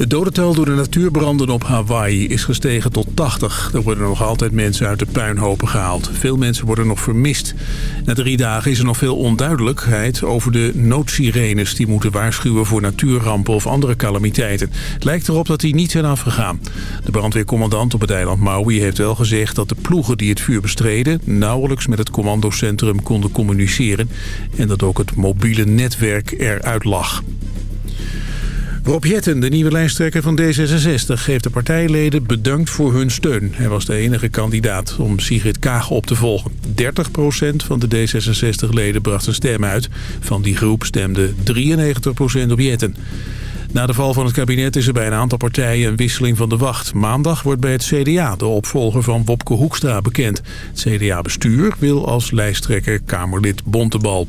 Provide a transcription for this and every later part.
Het dodental door de natuurbranden op Hawaii is gestegen tot 80. Er worden nog altijd mensen uit de puinhopen gehaald. Veel mensen worden nog vermist. Na drie dagen is er nog veel onduidelijkheid over de noodsirenes... die moeten waarschuwen voor natuurrampen of andere calamiteiten. Het lijkt erop dat die niet zijn afgegaan. De brandweercommandant op het eiland Maui heeft wel gezegd... dat de ploegen die het vuur bestreden... nauwelijks met het commandocentrum konden communiceren... en dat ook het mobiele netwerk eruit lag. Rob Jetten, de nieuwe lijsttrekker van D66, heeft de partijleden bedankt voor hun steun. Hij was de enige kandidaat om Sigrid Kaag op te volgen. 30% van de D66-leden bracht een stem uit. Van die groep stemde 93% op Jetten. Na de val van het kabinet is er bij een aantal partijen een wisseling van de wacht. Maandag wordt bij het CDA de opvolger van Wopke Hoekstra bekend. Het CDA-bestuur wil als lijsttrekker Kamerlid Bontebal.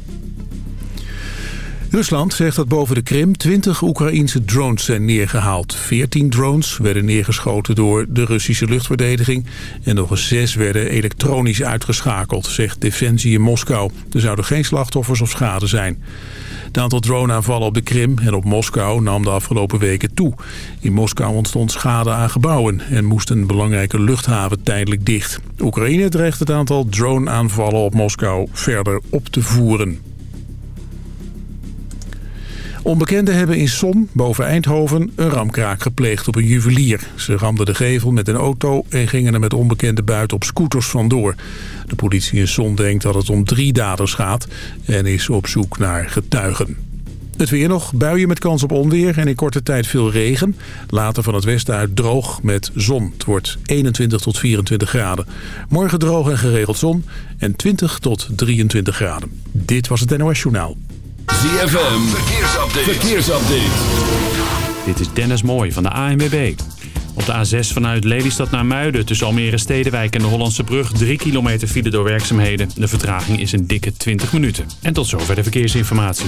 Rusland zegt dat boven de Krim 20 Oekraïense drones zijn neergehaald. 14 drones werden neergeschoten door de Russische luchtverdediging... en nog eens zes werden elektronisch uitgeschakeld, zegt Defensie in Moskou. Er zouden geen slachtoffers of schade zijn. Het aantal droneaanvallen op de Krim en op Moskou nam de afgelopen weken toe. In Moskou ontstond schade aan gebouwen en moest een belangrijke luchthaven tijdelijk dicht. Oekraïne dreigt het aantal droneaanvallen op Moskou verder op te voeren. Onbekenden hebben in Som, boven Eindhoven, een ramkraak gepleegd op een juwelier. Ze ramden de gevel met een auto en gingen er met onbekenden buiten op scooters vandoor. De politie in Som denkt dat het om drie daders gaat en is op zoek naar getuigen. Het weer nog, buien met kans op onweer en in korte tijd veel regen. Later van het westen uit droog met zon. Het wordt 21 tot 24 graden. Morgen droog en geregeld zon en 20 tot 23 graden. Dit was het NOS Journaal. ZFM, verkeersupdate. Dit is Dennis Mooij van de ANWB. Op de A6 vanuit Lelystad naar Muiden tussen Almere Stedenwijk en de Hollandse Brug 3 kilometer file door werkzaamheden. De vertraging is een dikke 20 minuten. En tot zover de verkeersinformatie.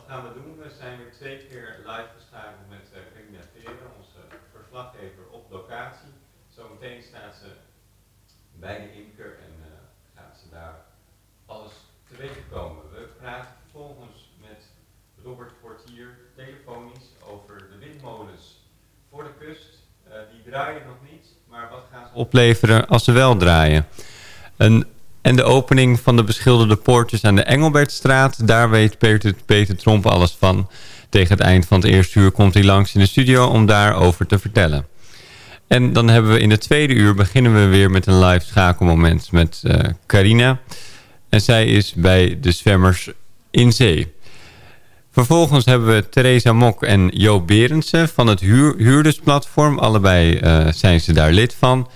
gaan we doen? We zijn weer twee keer live geschakeld met uh, Carina Veren, onze verslaggever op locatie. Zometeen staat ze bij de imker en uh, gaat ze daar alles te weten komen. We praten vervolgens Robert Portier telefonisch over de windmolens voor de kust. Uh, die draaien nog niet, maar wat gaan ze opleveren als ze wel draaien? Een, en de opening van de beschilderde poortjes aan de Engelbertstraat, daar weet Peter, Peter Tromp alles van. Tegen het eind van het eerste uur komt hij langs in de studio om daarover te vertellen. En dan hebben we in het tweede uur beginnen we weer met een live schakelmoment met uh, Carina. En zij is bij de zwemmers in zee. Vervolgens hebben we Theresa Mok en Jo Berendsen van het huur, huurdersplatform. Allebei uh, zijn ze daar lid van.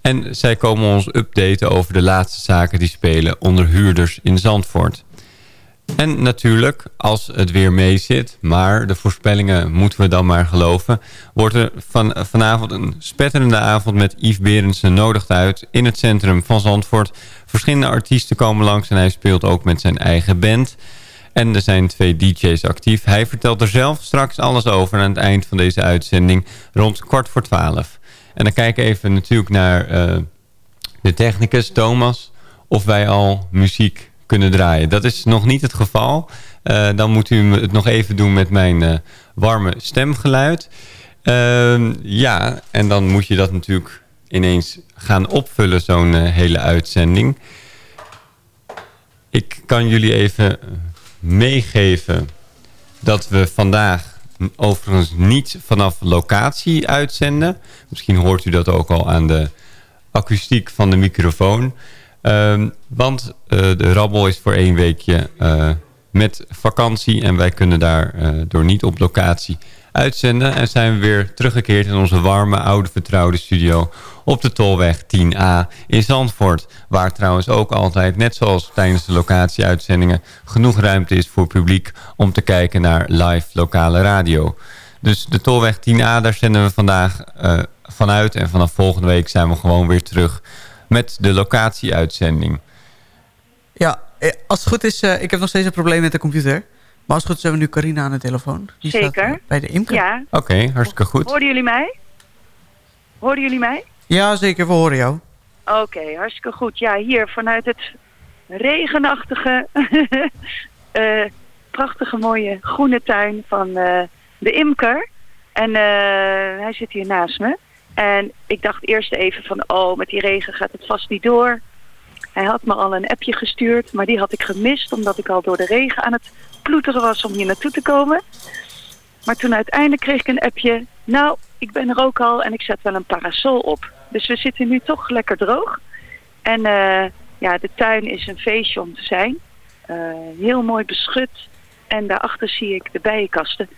En zij komen ons updaten over de laatste zaken die spelen onder huurders in Zandvoort. En natuurlijk, als het weer mee zit, maar de voorspellingen moeten we dan maar geloven... wordt er van, vanavond een spetterende avond met Yves Berendsen nodig uit... in het centrum van Zandvoort. Verschillende artiesten komen langs en hij speelt ook met zijn eigen band... En er zijn twee DJ's actief. Hij vertelt er zelf straks alles over aan het eind van deze uitzending rond kwart voor twaalf. En dan kijken we even natuurlijk naar uh, de technicus Thomas of wij al muziek kunnen draaien. Dat is nog niet het geval. Uh, dan moet u het nog even doen met mijn uh, warme stemgeluid. Uh, ja, en dan moet je dat natuurlijk ineens gaan opvullen, zo'n hele uitzending. Ik kan jullie even meegeven dat we vandaag overigens niet vanaf locatie uitzenden. Misschien hoort u dat ook al aan de akoestiek van de microfoon. Uh, want uh, de Rabbel is voor één weekje uh, met vakantie en wij kunnen daar uh, door niet op locatie uitzenden. En zijn we weer teruggekeerd in onze warme, oude, vertrouwde studio op de Tolweg 10A in Zandvoort. Waar trouwens ook altijd, net zoals tijdens de locatieuitzendingen, genoeg ruimte is voor publiek om te kijken naar live lokale radio. Dus de Tolweg 10A, daar zenden we vandaag uh, vanuit. En vanaf volgende week zijn we gewoon weer terug met de locatieuitzending. Ja, als het goed is, uh, ik heb nog steeds een probleem met de computer. Maar als het goed is, hebben we nu Carina aan de telefoon. Die Zeker. Staat bij de imker. Ja. Oké, okay, hartstikke goed. Hoorden jullie mij? Hoorden jullie mij? Ja, zeker. We horen jou. Oké, okay, hartstikke goed. Ja, hier vanuit het regenachtige, uh, prachtige mooie groene tuin van uh, de imker. En uh, hij zit hier naast me. En ik dacht eerst even van, oh, met die regen gaat het vast niet door. Hij had me al een appje gestuurd, maar die had ik gemist... omdat ik al door de regen aan het ploeteren was om hier naartoe te komen. Maar toen uiteindelijk kreeg ik een appje... nou, ik ben er ook al en ik zet wel een parasol op. Dus we zitten nu toch lekker droog. En uh, ja, de tuin is een feestje om te zijn. Uh, heel mooi beschut. En daarachter zie ik de bijenkasten.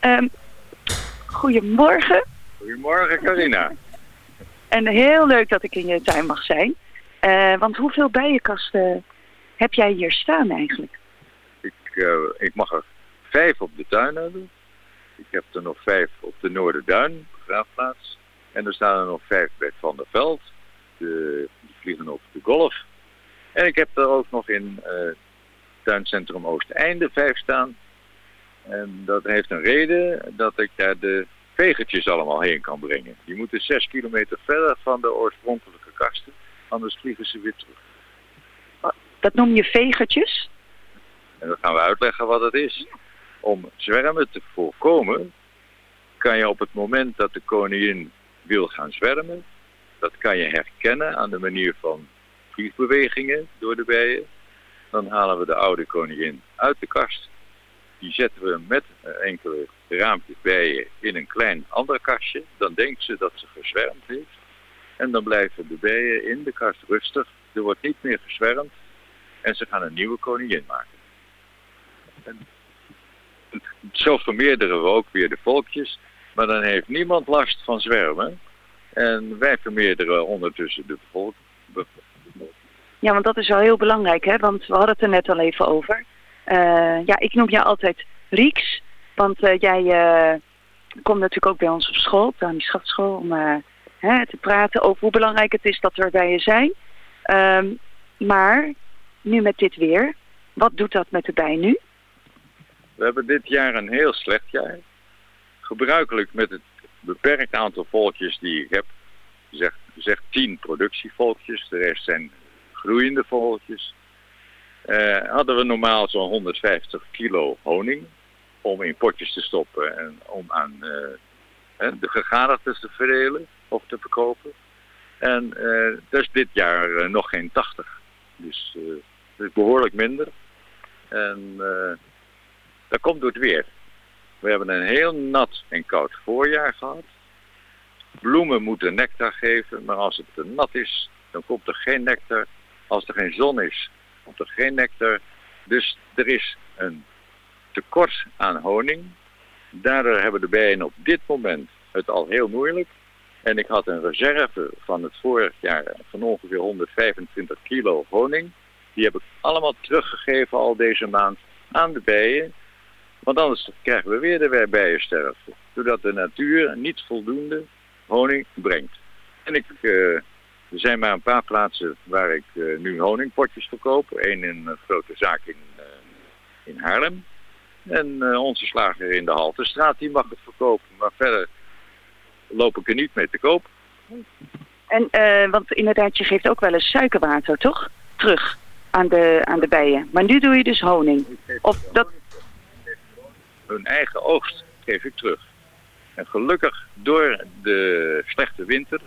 Um, goedemorgen. Goedemorgen, Carina. En heel leuk dat ik in je tuin mag zijn. Uh, want hoeveel bijenkasten heb jij hier staan eigenlijk? Ik, uh, ik mag er vijf op de tuin hebben. Ik heb er nog vijf op de Noorderduin, begraafplaats. En er staan er nog vijf bij Van der Veld. De, die vliegen op de golf. En ik heb er ook nog in uh, tuincentrum Oosteinde vijf staan. En dat heeft een reden dat ik daar de vegertjes allemaal heen kan brengen. Die moeten zes kilometer verder van de oorspronkelijke kasten, anders vliegen ze weer terug. Dat noem je vegertjes? En dan gaan we uitleggen wat het is. Om zwermen te voorkomen, kan je op het moment dat de koningin wil gaan zwermen, dat kan je herkennen aan de manier van vliegbewegingen door de bijen. Dan halen we de oude koningin uit de kast. Die zetten we met enkele raampjes bijen in een klein ander kastje. Dan denkt ze dat ze gezwermd heeft. En dan blijven de bijen in de kast rustig. Er wordt niet meer gezwermd. En ze gaan een nieuwe koningin maken. En zo vermeerderen we ook weer de volkjes. Maar dan heeft niemand last van zwermen. En wij vermeerderen ondertussen de bevolking. Ja, want dat is wel heel belangrijk, hè? Want we hadden het er net al even over. Uh, ja, ik noem jou altijd Rieks. Want uh, jij uh, komt natuurlijk ook bij ons op school, op de Amischaftsschool, om te praten over hoe belangrijk het is dat we er bij je zijn. Um, maar nu met dit weer, wat doet dat met de bij nu? We hebben dit jaar een heel slecht jaar. Gebruikelijk met het beperkt aantal volkjes die ik heb, zeg, zeg 10 productievolkjes, de rest zijn groeiende vogeltjes. Uh, hadden we normaal zo'n 150 kilo honing om in potjes te stoppen en om aan uh, de gegadigdes te verdelen te verkopen. En uh, is dit jaar nog geen 80. Dus is behoorlijk minder. En dat komt door het weer. We hebben een heel nat en koud voorjaar gehad. Bloemen moeten nectar geven, maar als het te nat is, dan komt er geen nectar. Als er geen zon is, komt er geen nectar. Dus er is een tekort aan honing. Daardoor hebben de bijen op dit moment het al heel moeilijk. En ik had een reserve van het vorig jaar van ongeveer 125 kilo honing. Die heb ik allemaal teruggegeven al deze maand aan de bijen. Want anders krijgen we weer de bijensterfte. Doordat de natuur niet voldoende honing brengt. En ik, uh, er zijn maar een paar plaatsen waar ik uh, nu honingpotjes verkoop. Eén in een grote zaak in, uh, in Haarlem. En eh, onze slager in de Haltestraat, die mag het verkopen. Maar verder loop ik er niet mee te koop. En, eh, want inderdaad, je geeft ook wel eens suikerwater, toch? Terug aan de, aan de bijen. Maar nu doe je dus honing. Of dat... Hun eigen oogst geef ik terug. En gelukkig door de slechte winter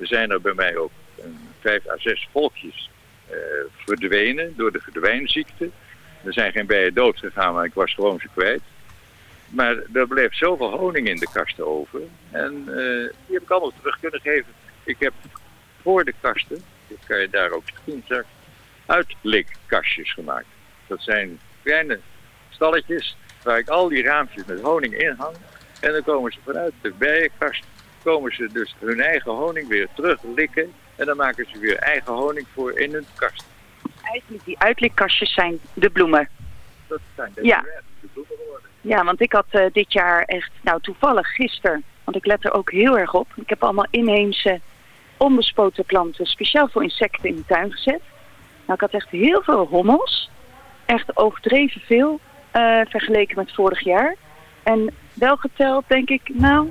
zijn er bij mij ook vijf à zes volkjes eh, verdwenen door de verdwijnziekte. Er zijn geen bijen dood gegaan, maar ik was gewoon ze kwijt. Maar er bleef zoveel honing in de kasten over. En eh, die heb ik allemaal terug kunnen geven. Ik heb voor de kasten, dit kan je daar ook zien, uitlikkastjes gemaakt. Dat zijn kleine stalletjes waar ik al die raampjes met honing in hang. En dan komen ze vanuit de bijenkast, komen ze dus hun eigen honing weer terug likken. En dan maken ze weer eigen honing voor in hun kast. Eigenlijk die uitlikkastjes zijn de bloemen. Dat zijn de, Ja. de bloemen geworden. Ja, want ik had eh, dit jaar echt, nou toevallig gisteren, want ik let er ook heel erg op. Ik heb allemaal inheemse onbespoten planten speciaal voor insecten in de tuin gezet. Nou, ik had echt heel veel hommels. Echt overdreven veel eh, vergeleken met vorig jaar. En wel geteld denk ik, nou,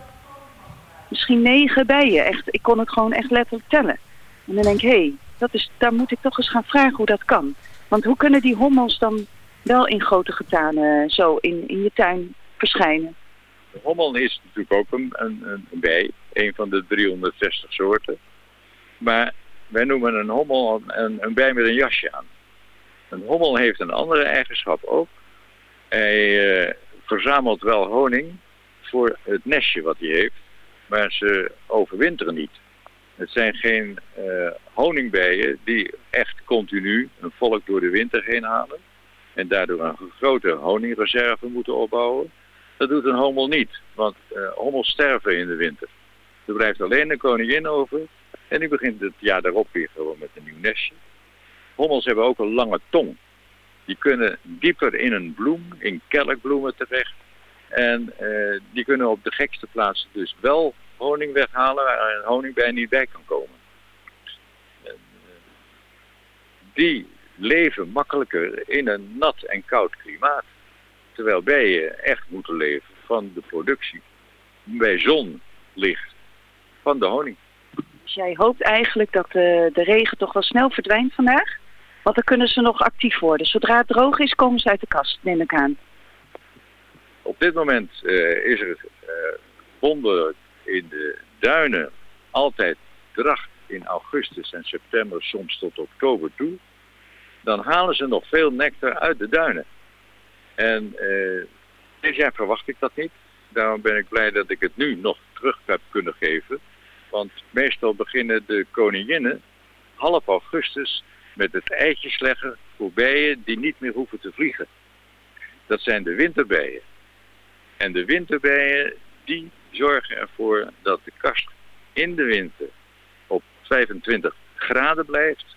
misschien negen bijen. Echt, ik kon het gewoon echt letterlijk tellen. En dan denk ik, hé, hey, dat is, daar moet ik toch eens gaan vragen hoe dat kan. Want hoe kunnen die hommels dan wel in grote getalen zo in, in je tuin verschijnen? De hommel is natuurlijk ook een, een, een bij, een van de 360 soorten. Maar wij noemen een hommel een, een bij met een jasje aan. Een hommel heeft een andere eigenschap ook. Hij eh, verzamelt wel honing voor het nestje wat hij heeft, maar ze overwinteren niet. Het zijn geen eh, honingbijen die echt continu een volk door de winter heen halen en daardoor een grote honingreserve moeten opbouwen. Dat doet een hommel niet, want eh, hommels sterven in de winter. Er blijft alleen een koningin over en die begint het jaar daarop weer gewoon met een nieuw nestje. Hommels hebben ook een lange tong. Die kunnen dieper in een bloem, in kelkbloemen terecht. En eh, die kunnen op de gekste plaatsen dus wel honing weghalen waar een honingbij niet bij kan komen. En, eh, die leven makkelijker in een nat en koud klimaat. Terwijl bijen echt moeten leven van de productie bij zonlicht van de honing. Dus jij hoopt eigenlijk dat de, de regen toch wel snel verdwijnt vandaag? Want dan kunnen ze nog actief worden. Zodra het droog is, komen ze uit de kast, neem ik aan. Op dit moment eh, is er uh, wonderlijk in de duinen altijd dracht in augustus en september, soms tot oktober toe. Dan halen ze nog veel nectar uit de duinen. En uh, dit jaar verwacht ik dat niet. Daarom ben ik blij dat ik het nu nog terug heb kunnen geven. Want meestal beginnen de koninginnen half augustus met het eitjes leggen voor bijen die niet meer hoeven te vliegen. Dat zijn de winterbijen. En de winterbijen die zorgen ervoor dat de kast in de winter op 25 graden blijft.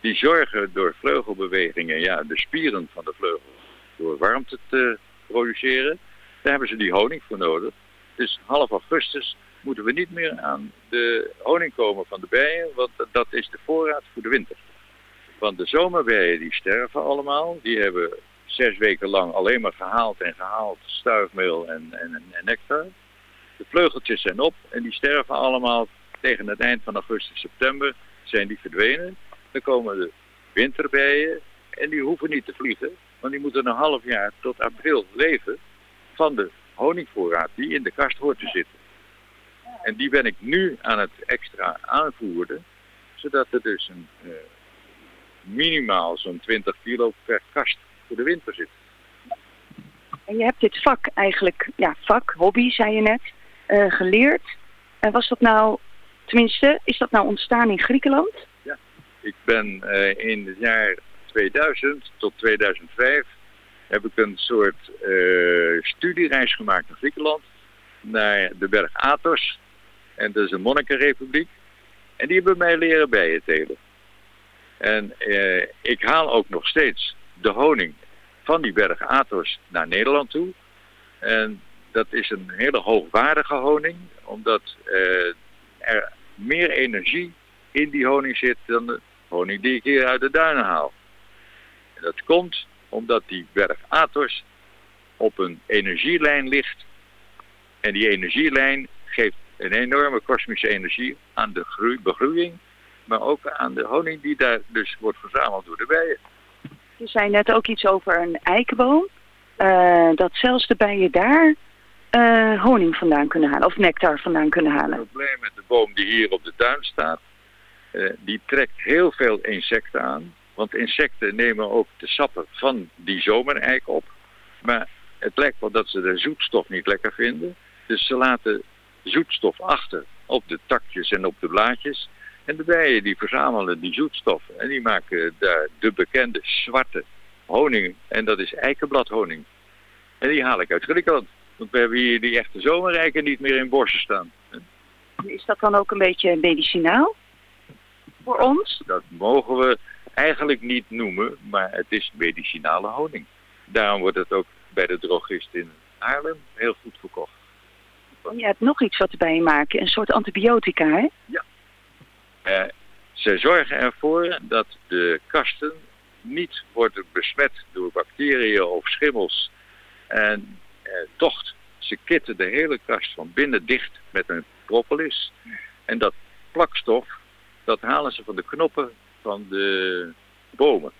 Die zorgen door vleugelbewegingen, ja, de spieren van de vleugel, door warmte te produceren. Daar hebben ze die honing voor nodig. Dus half augustus moeten we niet meer aan de honing komen van de bijen, want dat is de voorraad voor de winter. Want de zomerbijen die sterven allemaal, die hebben zes weken lang alleen maar gehaald en gehaald stuifmeel en, en, en nectar. De vleugeltjes zijn op en die sterven allemaal tegen het eind van augustus, september zijn die verdwenen. Dan komen de winterbijen en die hoeven niet te vliegen, want die moeten een half jaar tot april leven van de honingvoorraad die in de kast hoort te zitten. En die ben ik nu aan het extra aanvoeren, zodat er dus een uh, minimaal zo'n 20 kilo per kast voor de winter zit. En je hebt dit vak eigenlijk, ja vak, hobby zei je net, uh, geleerd. En was dat nou, tenminste, is dat nou ontstaan in Griekenland? Ik ben uh, in het jaar 2000 tot 2005 heb ik een soort uh, studiereis gemaakt naar Griekenland. Naar de berg Athos. En dat is een monnikenrepubliek. En die hebben mij leren bijen. En uh, ik haal ook nog steeds de honing van die berg Athos naar Nederland toe. En dat is een hele hoogwaardige honing. Omdat er meer energie in die honing zit dan honing die ik hier uit de duinen haal. En dat komt Omdat die berg Athos op een energielijn ligt. En die energielijn geeft een enorme kosmische energie aan de groei, begroeiing. Maar ook aan de honing die daar dus wordt verzameld door de bijen. Je zei net ook iets over een eikenboom. eh, dat zelfs de bijen daar eh, honing vandaan kunnen halen. Of nectar vandaan kunnen Het halen. probleem met de boom die hier op de tuin staat, eh, die trekt heel veel insecten aan. Want insecten nemen ook de sappen van die zomereik op. Maar het lijkt wel dat ze de zoetstof niet lekker vinden. Dus ze laten zoetstof achter op de takjes en op de blaadjes. En de bijen die verzamelen die zoetstof. En die maken daar de bekende zwarte honing. En dat is eikenbladhoning. En die haal ik uit Griekenland. Want we hebben hier die echte zomereiken niet meer in bossen staan. Is dat dan ook een beetje medicinaal voor ons? Dat mogen we eigenlijk niet noemen, maar het is medicinale honing. Daarom wordt het ook bij de drogist in Haarlem heel goed verkocht. Je hebt nog iets wat erbij maken. Een soort antibiotica, hè? Eh, ze zorgen ervoor dat de kasten niet worden besmet door bacteriën of schimmels en eh, tocht. Ze kitten de hele kast van binnen dicht met een propolis. En dat plakstof, dat halen ze van de knoppen van de bomen.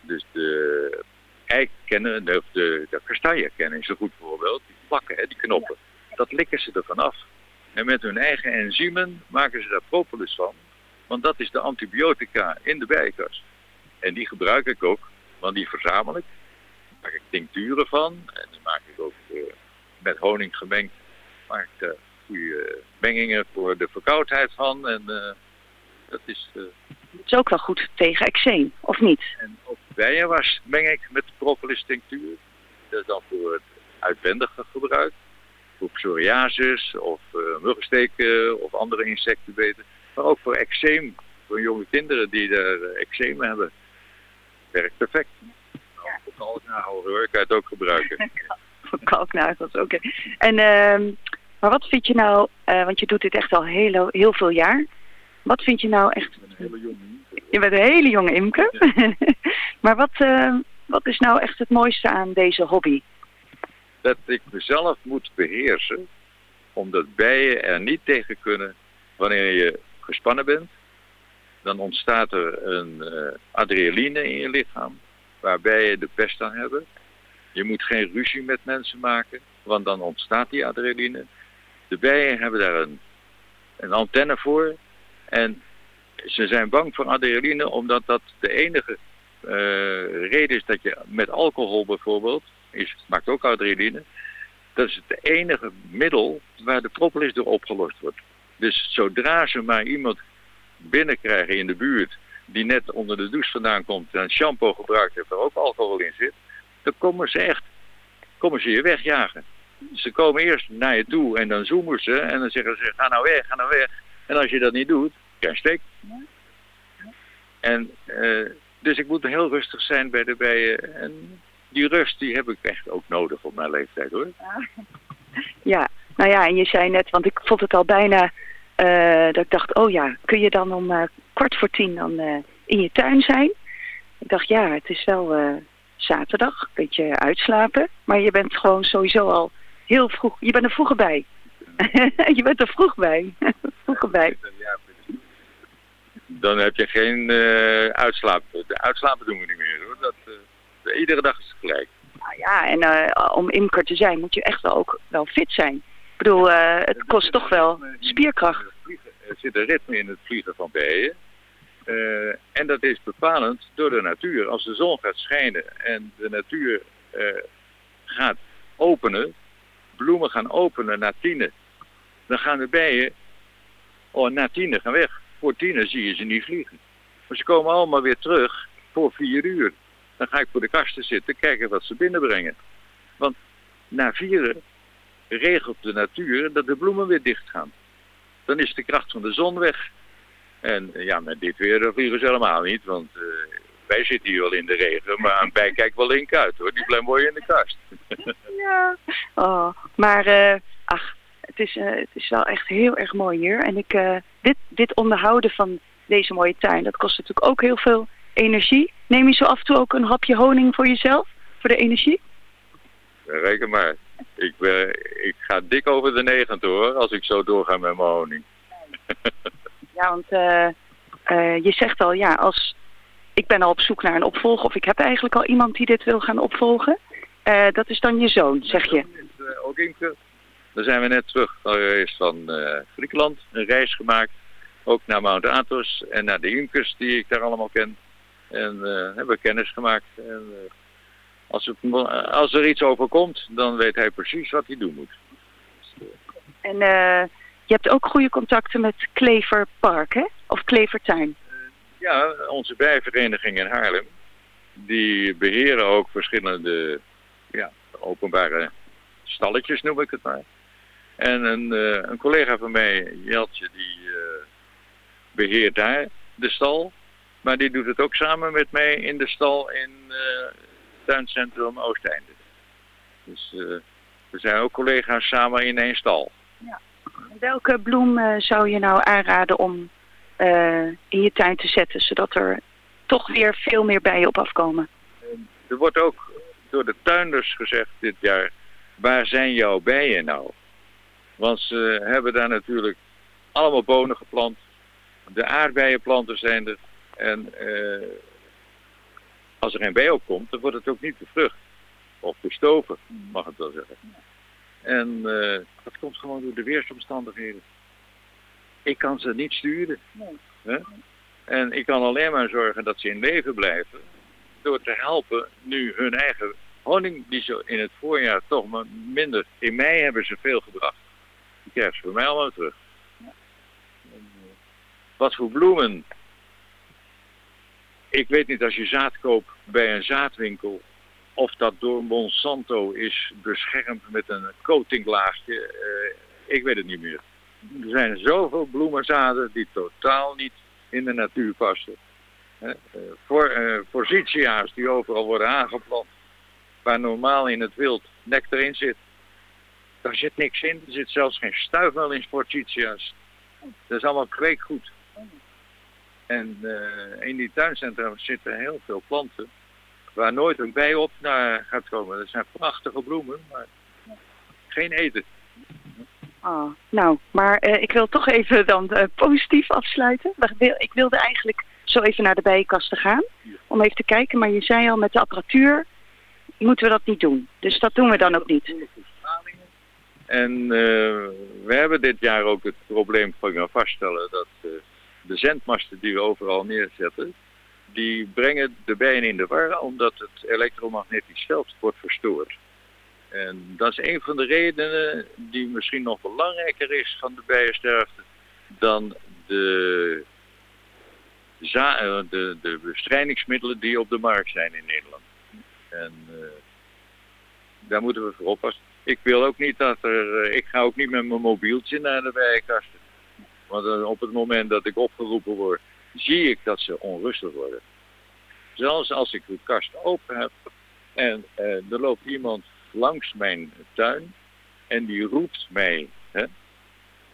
Dus de eik kennen, of de, de kastanje kennen ze goed bijvoorbeeld. Die plakken, hè, die knoppen. Dat likken ze ervan af. En met hun eigen enzymen maken ze daar propolis van. Want dat is de antibiotica in de bijenkast. En die gebruik ik ook, want die verzamel ik. Daar maak ik tincturen van. En die maak ik ook eh, met honing gemengd. Maak ik daar goede mengingen voor de verkoudheid van. En eh, dat is... eh, Het is ook wel goed tegen eczeem, of niet? en ook bijenwas meng ik met propolis tinctuur. Dat is dan voor het uitwendige gebruik. Voor psoriasis of eh muggensteken of andere insectenbeten. Maar ook voor eczeem. Voor jonge kinderen die daar eh, eczeem hebben. Werkt perfect. Nou, voor kalknagel hoor, kan je het ook gebruiken. Voor kalknagels, oké. En, ehm, maar wat vind je nou, want je doet dit echt al heel, heel veel jaar. Wat vind je nou echt... Je bent een hele jonge imker. maar wat, eh, wat is nou echt het mooiste aan deze hobby? dat ik mezelf moet beheersen, omdat bijen er niet tegen kunnen wanneer je gespannen bent. Dan ontstaat er een eh, adrenaline in je lichaam, waar bijen de pest aan hebben. Je moet geen ruzie met mensen maken, want dan ontstaat die adrenaline. De bijen hebben daar een, een antenne voor en ze zijn bang voor adrenaline omdat dat de enige eh, reden is dat je met alcohol bijvoorbeeld, is, maakt ook adrenaline, dat is het enige middel waar de propolis door opgelost wordt. Dus zodra ze maar iemand binnenkrijgen in de buurt die net onder de douche vandaan komt en shampoo gebruikt heeft waar ook alcohol in zit, dan komen ze echt, komen ze je wegjagen. Ze komen eerst naar je toe en dan zoomen ze en dan zeggen ze ga nou weg, ga nou weg. En als je dat niet doet, steek. En eh, dus ik moet heel rustig zijn bij de bijen. En die rust die heb ik echt ook nodig op mijn leeftijd hoor. Ja, nou ja, en je zei net, want ik vond het al bijna eh, dat ik dacht, oh ja, kun je dan om eh, kwart voor tien dan in je tuin zijn? Ik dacht, ja, het is wel zaterdag, een beetje uitslapen, maar je bent gewoon sowieso al heel vroeg, je bent er vroeger bij. je bent er vroeg bij. vroeger bij. Dan heb je geen eh uitslapen. De uitslapen doen we niet meer hoor. Dat, eh, iedere dag is het gelijk. Nou ja, en eh, om imker te zijn moet je echt wel ook wel fit zijn. Ik bedoel, het kost toch wel spierkracht. Er zit een ritme in het vliegen van bijen. En dat is bepalend door de natuur. Als de zon gaat schijnen en de natuur gaat openen, bloemen gaan openen na tienen, dan gaan de bijen oh, na tienen gaan weg. Voor tienen zie je ze niet vliegen. Maar ze komen allemaal weer terug voor vier uur. Dan ga ik voor de kasten zitten, kijken wat ze binnenbrengen. Want na vieren regelt de natuur dat de bloemen weer dicht gaan. Dan is de kracht van de zon weg. En eh, ja, met dit weer vliegen ze helemaal niet, want eh, wij zitten hier wel in de regen, maar bij kijkt wel link uit hoor. Die blijft mooi in de kast. Ja. Oh, maar eh, ach, het is, eh, het is wel echt heel erg mooi hier. En ik, eh, dit, dit onderhouden van deze mooie tuin, dat kost natuurlijk ook heel veel energie. Neem je zo af en toe ook een hapje honing voor jezelf? voor de energie? Reken maar. Ik, ben, ik ga dik over de 90 hoor, als ik zo doorga met mijn honing. Ja, want eh, eh, je zegt al, ja, als ik ben al op zoek naar een opvolger, of ik heb eigenlijk al iemand die dit wil gaan opvolgen. Eh, dat is dan je zoon, zeg je. Eh, ook Daar zijn we net terug geweest van eh, Griekenland. Een reis gemaakt. Ook naar Mount Athos en naar de Imkers die ik daar allemaal ken. En eh, hebben kennis gemaakt. En, eh, als, het, als er iets overkomt, dan weet hij precies wat hij doen moet. En je hebt ook goede contacten met Klever Park, hè? Of Klevertuin. Ja, onze bijvereniging in Haarlem. Die beheren ook verschillende ja, openbare stalletjes, noem ik het maar. En een, eh, een collega van mij, Jeltje, die eh, beheert daar de stal. Maar die doet het ook samen met mij in de stal in eh tuincentrum Oosteinde. Dus we zijn ook collega's samen in één stal. Welke bloem zou je nou aanraden om in je tuin te zetten, zodat er toch weer veel meer bijen op afkomen? Er wordt ook door de tuinders gezegd dit jaar, waar zijn jouw bijen nou? Want ze hebben daar natuurlijk allemaal bonen geplant. De aardbeienplanten zijn er. En eh, als er geen bij op komt, dan wordt het ook niet bevrucht. Of bestoven, mag het wel zeggen. En eh, dat komt gewoon door de weersomstandigheden. Ik kan ze niet sturen. Hè? En ik kan alleen maar zorgen dat ze in leven blijven. Door te helpen nu hun eigen honing, die ze in het voorjaar toch maar minder. In mei hebben ze veel gebracht. Ze voor mij allemaal terug. Wat voor bloemen. Ik weet niet als je zaad koopt bij een zaadwinkel. Of dat door Monsanto is beschermd met een coatinglaagje. eh, ik weet het niet meer. Er zijn zoveel bloemenzaden die totaal niet in de natuur passen. Eh, voor, forsythia's die overal worden aangeplant, waar normaal in het wild nectar in zit. Daar zit niks in. Er zit zelfs geen stuifmeel in forsythia's. Dat is allemaal kweekgoed. En eh, in die tuincentra zitten heel veel planten waar nooit een bij op naar gaat komen. Dat zijn prachtige bloemen, maar geen eten. Ah, nou, maar eh, ik wil toch even dan eh, positief afsluiten. Ik wilde eigenlijk zo even naar de bijenkasten gaan. Om even te kijken, maar je zei al met de apparatuur moeten we dat niet doen. Dus dat doen we dan ook niet. En eh, we hebben dit jaar ook het probleem kunnen vaststellen dat eh, de zendmasten die we overal neerzetten, die brengen de bijen in de war omdat het elektromagnetisch veld wordt verstoord. En dat is een van de redenen die misschien nog belangrijker is van de bijensterfte dan de, eh, de, de bestrijdingsmiddelen die op de markt zijn in Nederland. En daar moeten we voor oppassen. Ik wil ook niet dat er. eh, ik ga ook niet met mijn mobieltje naar de bijenkasten. Want eh, op het moment dat ik opgeroepen word, zie ik dat ze onrustig worden. Zelfs als ik de kast open heb en eh, er loopt iemand langs mijn tuin en die roept mij. Hè,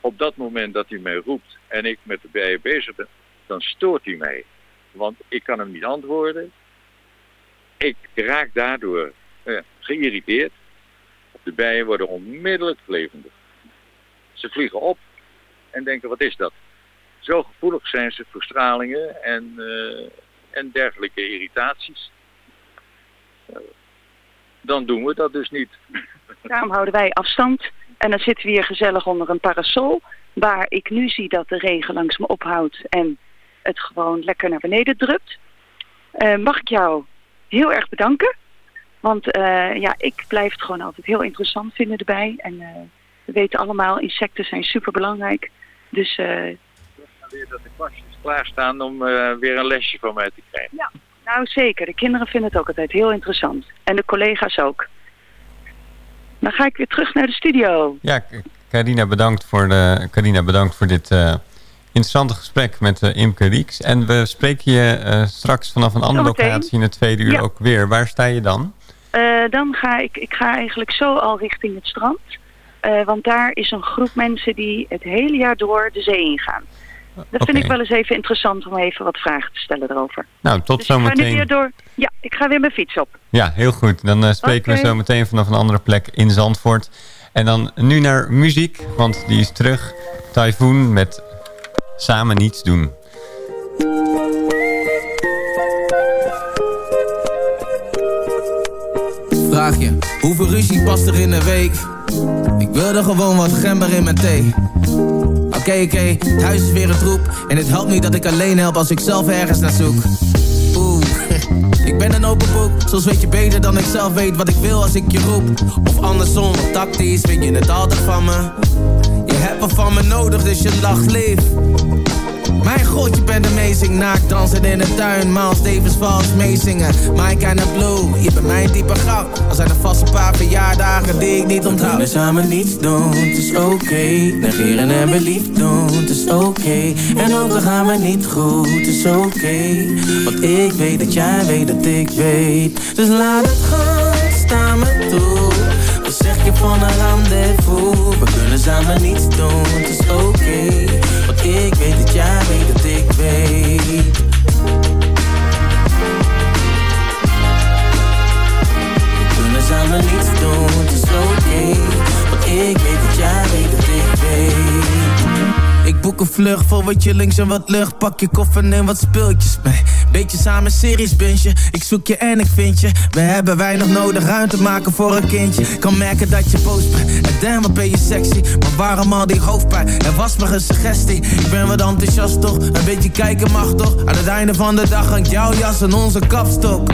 op dat moment dat hij mij roept en ik met de bijen bezig ben, dan stoort hij mij. Want ik kan hem niet antwoorden. Ik raak daardoor eh, geïrriteerd. De bijen worden onmiddellijk levendig. Ze vliegen op en denken, wat is dat? Zo gevoelig zijn ze voor stralingen en, eh, en dergelijke irritaties. Eh, dan doen we dat dus niet. Daarom houden wij afstand. En dan zitten we hier gezellig onder een parasol. Waar ik nu zie dat de regen langs me ophoudt en het gewoon lekker naar beneden drupt. Eh, mag ik jou heel erg bedanken. Want eh, ja, ik blijf het gewoon altijd heel interessant vinden erbij. En eh, we weten allemaal, insecten zijn super belangrijk. Dus eh, Weer dat de kwastjes klaarstaan om eh, weer een lesje van mij te krijgen. nou zeker, de kinderen vinden het ook altijd heel interessant. En de collega's ook. Dan ga ik weer terug naar de studio. Ja, Carina, bedankt voor, de, Carina, bedankt voor dit eh, interessante gesprek met uh, Imke Rieks. En we spreken je eh, straks vanaf een andere locatie in het tweede uur Ja. ook weer. Waar sta je dan? Eh, dan ga ik, ik ga eigenlijk zo al richting het strand. Eh, want daar is een groep mensen die het hele jaar door de zee ingaan. Dat vind ik wel eens even interessant om even wat vragen te stellen erover. Nou, tot Dus ik ga nu zometeen. weer door. Ja, ik ga weer mijn fiets op. Ja, heel goed. Dan eh, spreken we zo meteen vanaf een andere plek in Zandvoort. En dan nu naar muziek, want die is terug. Typhoon met Samen Niets Doen. Hoeveel ruzie past er in een week? Ik wilde gewoon wat gember in mijn thee. Oké, oké, het huis is weer een troep. En het helpt niet dat ik alleen help als ik zelf ergens naar zoek. Oeh, ik ben een open boek. Soms weet je beter dan ik zelf weet wat ik wil als ik je roep. Of andersom, tactisch weet je het altijd van me. Je hebt wat van me nodig, dus je lacht lief. Mijn god, je bent amazing. Naakt dansen in de tuin. Miles Davis vals meezingen. My kind of blue. Je bent mijn type goud. Al zijn er vast een paar verjaardagen die ik niet onthoud. We samen niets doen, het is oké. Negeren en beliefd doen, het is oké. En ook al gaan we niet goed, het is oké. Want ik weet dat jij weet dat ik weet. Dus laat het gaan, sta me toe. Wat zeg je van een rendezvous? We kunnen samen niets doen, het is oké. Ik weet dat jij weet dat ik weet. We kunnen samen niets doen, het is oké. Want ik weet boek een vlucht voor wat chillings en wat lucht. Pak je koffer, neem wat speeltjes mee. Beetje samen series bintje. Ik zoek je en ik vind je. We hebben weinig nodig ruimte maken voor een kindje. Kan merken dat je boos bent. En damn, ben je sexy. Maar waarom al die hoofdpijn? Er was maar een suggestie. Ik ben wat enthousiast toch. Een beetje kijken mag toch. Aan het einde van de dag hangt jouw jas en onze kapstok.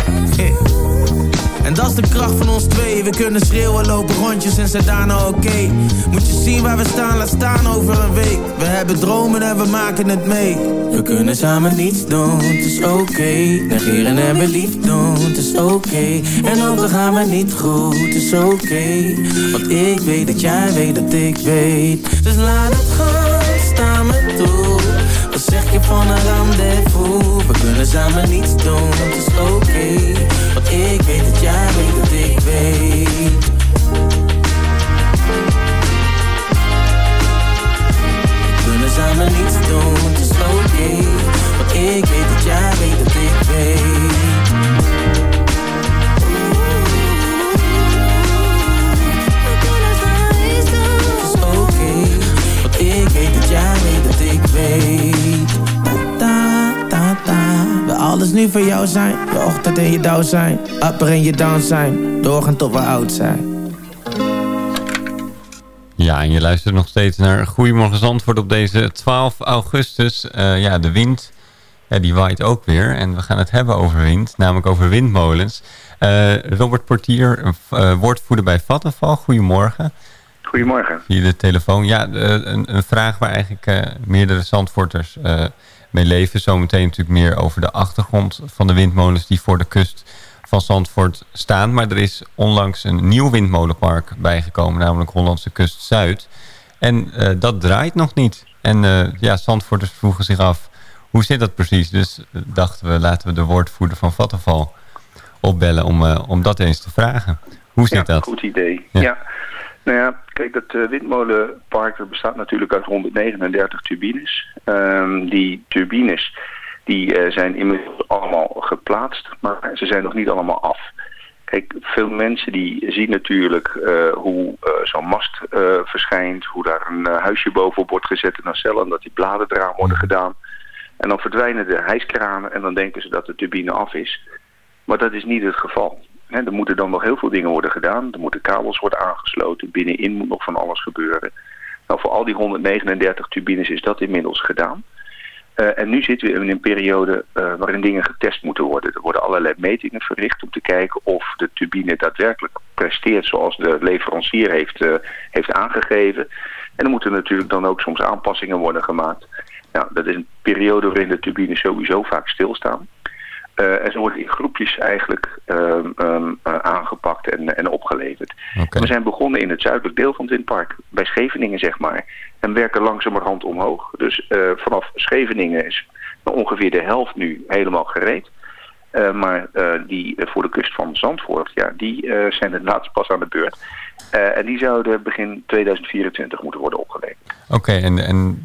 En dat is de kracht van ons twee. We kunnen schreeuwen, lopen rondjes en zijn daarna oké. Moet je zien waar we staan, laat staan over een week. We hebben dromen en we maken het mee. We kunnen samen niets doen, het is oké. Negeren en beliefd doen, het is oké. En ook al gaan we niet goed, het is oké. Want ik weet dat jij weet dat ik weet. Dus laat het gaan, sta me toe. Wat zeg je van een rendezvous? We kunnen samen niets doen, het is oké. Ik weet dat jij weet dat ik weet. We kunnen samen niets doen, het is oké. Want ik weet dat jij weet dat ik weet. Het is oké, want ik weet dat jij weet dat ik weet. Alles nu voor jou zijn. Je ochtend en je dauw zijn. Upper en je down zijn. Doorgaan tot we oud zijn. Ja, en je luistert nog steeds naar Goedemorgen Zandvoort op deze 12 augustus. Eh, ja, de wind, ja, die waait ook weer. En we gaan het hebben over wind, namelijk over windmolens. Eh, Robert Portier, eh, woordvoerder bij Vattenfall. Goedemorgen. Goedemorgen. Via de telefoon. Ja, een, een vraag waar eigenlijk eh, meerdere Zandvoorters eh, mee leven. Zometeen natuurlijk meer over de achtergrond van de windmolens die voor de kust van Zandvoort staan. Maar er is onlangs een nieuw windmolenpark bijgekomen, namelijk Hollandse Kust Zuid. En eh, dat draait nog niet. En eh, ja, Zandvoorters vroegen zich af, hoe zit dat precies? Dus eh, dachten we, laten we de woordvoerder van Vattenval opbellen om, om dat eens te vragen. Hoe zit ja, dat? goed idee. Ja. Ja. Nou ja, kijk, dat eh, windmolenpark bestaat natuurlijk uit 139 turbines. Ehm, die turbines die, eh, zijn inmiddels allemaal geplaatst, maar ze zijn nog niet allemaal af. Kijk, veel mensen die zien natuurlijk eh, hoe zo'n mast verschijnt, hoe daar een huisje bovenop wordt gezet in een cel en dat die bladen eraan worden gedaan. En dan verdwijnen de hijskranen en dan denken ze dat de turbine af is. Maar dat is niet het geval. Hè, er moeten dan nog heel veel dingen worden gedaan. Er moeten kabels worden aangesloten. Binnenin moet nog van alles gebeuren. Nou, voor al die 139 turbines is dat inmiddels gedaan. Eh, en nu zitten we in een periode eh, waarin dingen getest moeten worden. Er worden allerlei metingen verricht om te kijken of de turbine daadwerkelijk presteert zoals de leverancier heeft, eh, heeft aangegeven. En er moeten natuurlijk dan ook soms aanpassingen worden gemaakt. Nou, dat is een periode waarin de turbines sowieso vaak stilstaan. Eh, en ze worden in groepjes eigenlijk ehm, ehm, eh, aangepakt en, en opgeleverd. Oké. We zijn begonnen in het zuidelijk deel van het windpark, bij Scheveningen zeg maar. En werken langzamerhand omhoog. Dus eh, vanaf Scheveningen is ongeveer de helft nu helemaal gereed. Eh, maar eh, die eh, voor de kust van Zandvoort, ja, die zijn het laatst pas aan de beurt. En die zouden begin 2024 moeten worden opgeleverd. Oké, en, en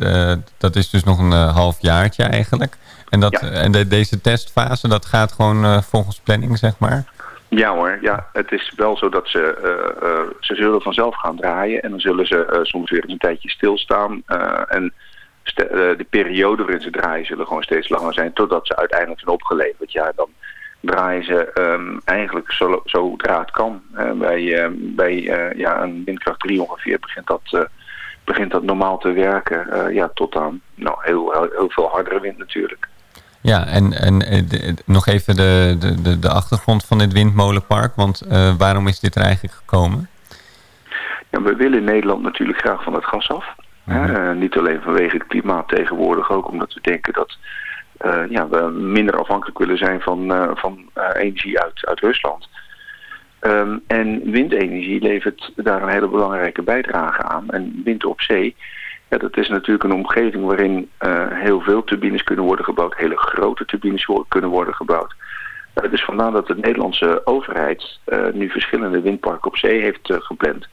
dat is dus nog een half jaartje eigenlijk. En, dat, ja. en de, deze testfase, dat gaat gewoon volgens planning, zeg maar? Ja hoor, ja. Het is wel zo dat ze, uh, ze zullen vanzelf gaan draaien. En dan zullen ze soms weer een tijdje stilstaan. en de periode waarin ze draaien zullen gewoon steeds langer zijn. Totdat ze uiteindelijk zijn opgeleverd. Ja, dan draaien ze um, eigenlijk zo, zodra het kan. bij bij ja, een windkracht 3 ongeveer begint dat begint dat normaal te werken. Ja, tot aan nou, heel, heel, heel, veel hardere wind natuurlijk. Ja, en, en de, nog even de, de, de achtergrond van dit windmolenpark. Want waarom is dit er eigenlijk gekomen? Ja, we willen in Nederland natuurlijk graag van het gas af. -hmm. uh, niet alleen vanwege het klimaat tegenwoordig, ook omdat we denken dat ja, we minder afhankelijk willen zijn van, van energie uit, uit Rusland. Um, en windenergie levert daar een hele belangrijke bijdrage aan. En wind op zee, ja, dat is natuurlijk een omgeving waarin uh, heel veel turbines kunnen worden gebouwd. Hele grote turbines kunnen worden gebouwd. Uh, dus vandaar dat de Nederlandse overheid uh, nu verschillende windparken op zee heeft gepland.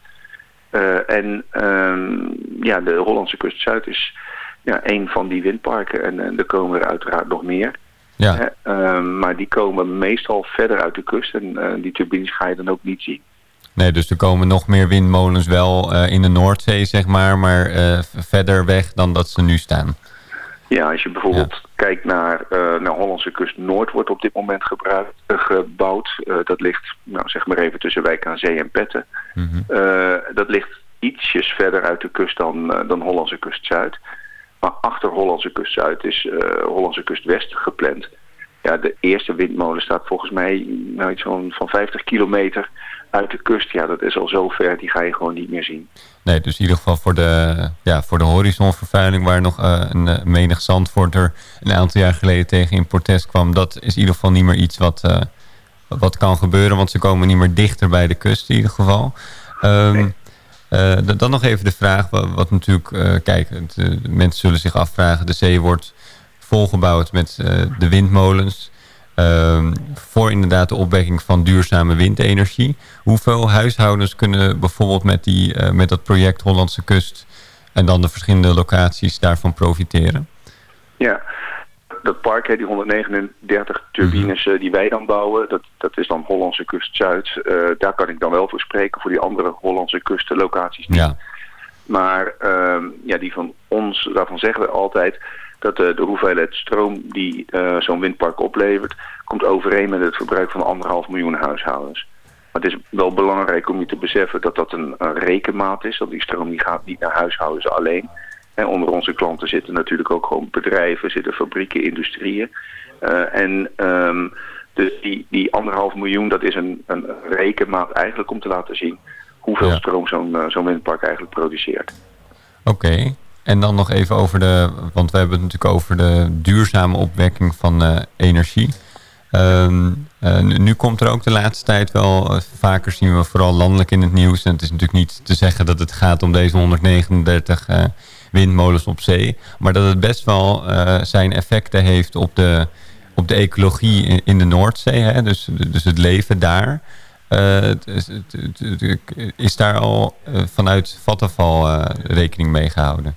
En um, ja, de Hollandse kust Zuid is ja, een van die windparken. En er komen er uiteraard nog meer. Ja. Uh, maar die komen meestal verder uit de kust en uh, die turbines ga je dan ook niet zien. Nee, dus er komen nog meer windmolens wel in de Noordzee, zeg maar, maar verder weg dan dat ze nu staan. Ja, als je bijvoorbeeld ja. kijkt naar, naar Hollandse kust Noord wordt op dit moment gebruikt, gebouwd. dat ligt, nou zeg maar even tussen Wijk aan Zee en Petten. Mm -hmm. dat ligt ietsjes verder uit de kust dan, dan Hollandse kust Zuid. Maar achter Hollandse kust Zuid is Hollandse kust West gepland. Ja, de eerste windmolen staat volgens mij nou, iets van, van 50 kilometer uit de kust. Ja, dat is al zo ver, die ga je gewoon niet meer zien. Nee, dus in ieder geval voor de, ja, voor de horizonvervuiling... waar nog uh, een uh, menig zandvoorter een aantal jaar geleden tegen in protest kwam... dat is in ieder geval niet meer iets wat, uh, wat kan gebeuren... want ze komen niet meer dichter bij de kust in ieder geval. Um, nee. Uh, dan nog even de vraag, wat, wat natuurlijk, uh, kijk, het, uh, mensen zullen zich afvragen, de zee wordt volgebouwd met de windmolens, ehm, voor inderdaad de opwekking van duurzame windenergie. Hoeveel huishoudens kunnen bijvoorbeeld met, die, met dat project Hollandse Kust en dan de verschillende locaties daarvan profiteren? Ja, dat park, hè, die 139 turbines uh, die wij dan bouwen, dat, dat is dan Hollandse kust Zuid. Uh, daar kan ik dan wel voor spreken, voor die andere Hollandse kustenlocaties niet. Ja. Maar uh, ja, die van ons, daarvan zeggen we altijd dat uh, de hoeveelheid stroom die zo'n windpark oplevert, komt overeen met het verbruik van anderhalf miljoen huishoudens. Maar het is wel belangrijk om je te beseffen dat dat een, een rekenmaat is, dat die stroom die gaat niet naar huishoudens alleen en onder onze klanten zitten natuurlijk ook gewoon bedrijven, zitten fabrieken, industrieën. Uh, en um, dus die, die anderhalf miljoen, dat is een, een rekenmaat eigenlijk om te laten zien hoeveel ja. stroom zo'n zo'n windpark eigenlijk produceert. Oké, okay. En dan nog even over de, want we hebben het natuurlijk over de duurzame opwekking van uh, energie. Um, nu komt er ook de laatste tijd wel, vaker zien we vooral landelijk in het nieuws. En het is natuurlijk niet te zeggen dat het gaat om deze 139 windmolens op zee. Maar dat het best wel zijn effecten heeft op de, op de ecologie in, de Noordzee. Hè? Dus, dus het leven daar. Is daar al vanuit Vattenval rekening mee gehouden?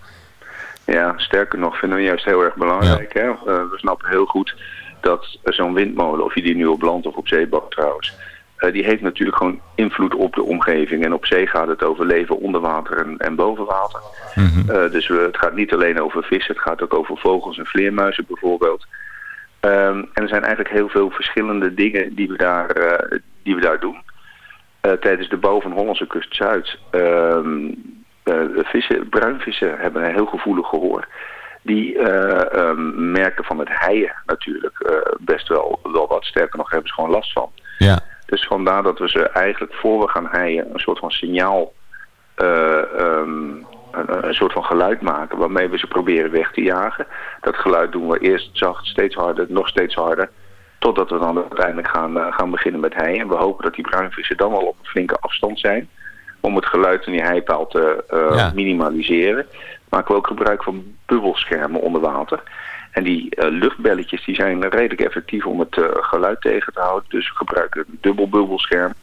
Ja, sterker nog vinden we juist heel erg belangrijk. Ja. Hè? we snappen heel goed dat zo'n windmolen, of je die nu op land of op zee bouwt trouwens... Uh, die heeft natuurlijk gewoon invloed op de omgeving. En op zee gaat het over leven onder water en, en boven water. Mm -hmm. uh, dus we, het gaat niet alleen over vissen, het gaat ook over vogels en vleermuizen bijvoorbeeld. Um, en er zijn eigenlijk heel veel verschillende dingen die we daar, uh, die we daar doen. tijdens de bouw van Hollandse kust Zuid. Um, vissen, bruinvissen hebben een heel gevoelig gehoor. Die um, merken van het heien natuurlijk best wel, wel wat. Sterker nog hebben ze gewoon last van. Ja. Dus vandaar dat we ze eigenlijk voor we gaan heien een soort van signaal, um, een, een, soort van geluid maken waarmee we ze proberen weg te jagen. Dat geluid doen we eerst zacht, steeds harder, nog steeds harder. Totdat we dan uiteindelijk gaan, gaan beginnen met heien. En we hopen dat die bruinvissen dan al op een flinke afstand zijn. Om het geluid in die heipaal te uh, ja. minimaliseren. Maken we ook gebruik van bubbelschermen onder water. En die eh, luchtbelletjes die zijn redelijk effectief om het eh, geluid tegen te houden. Dus we gebruiken een dubbel bubbelscherm.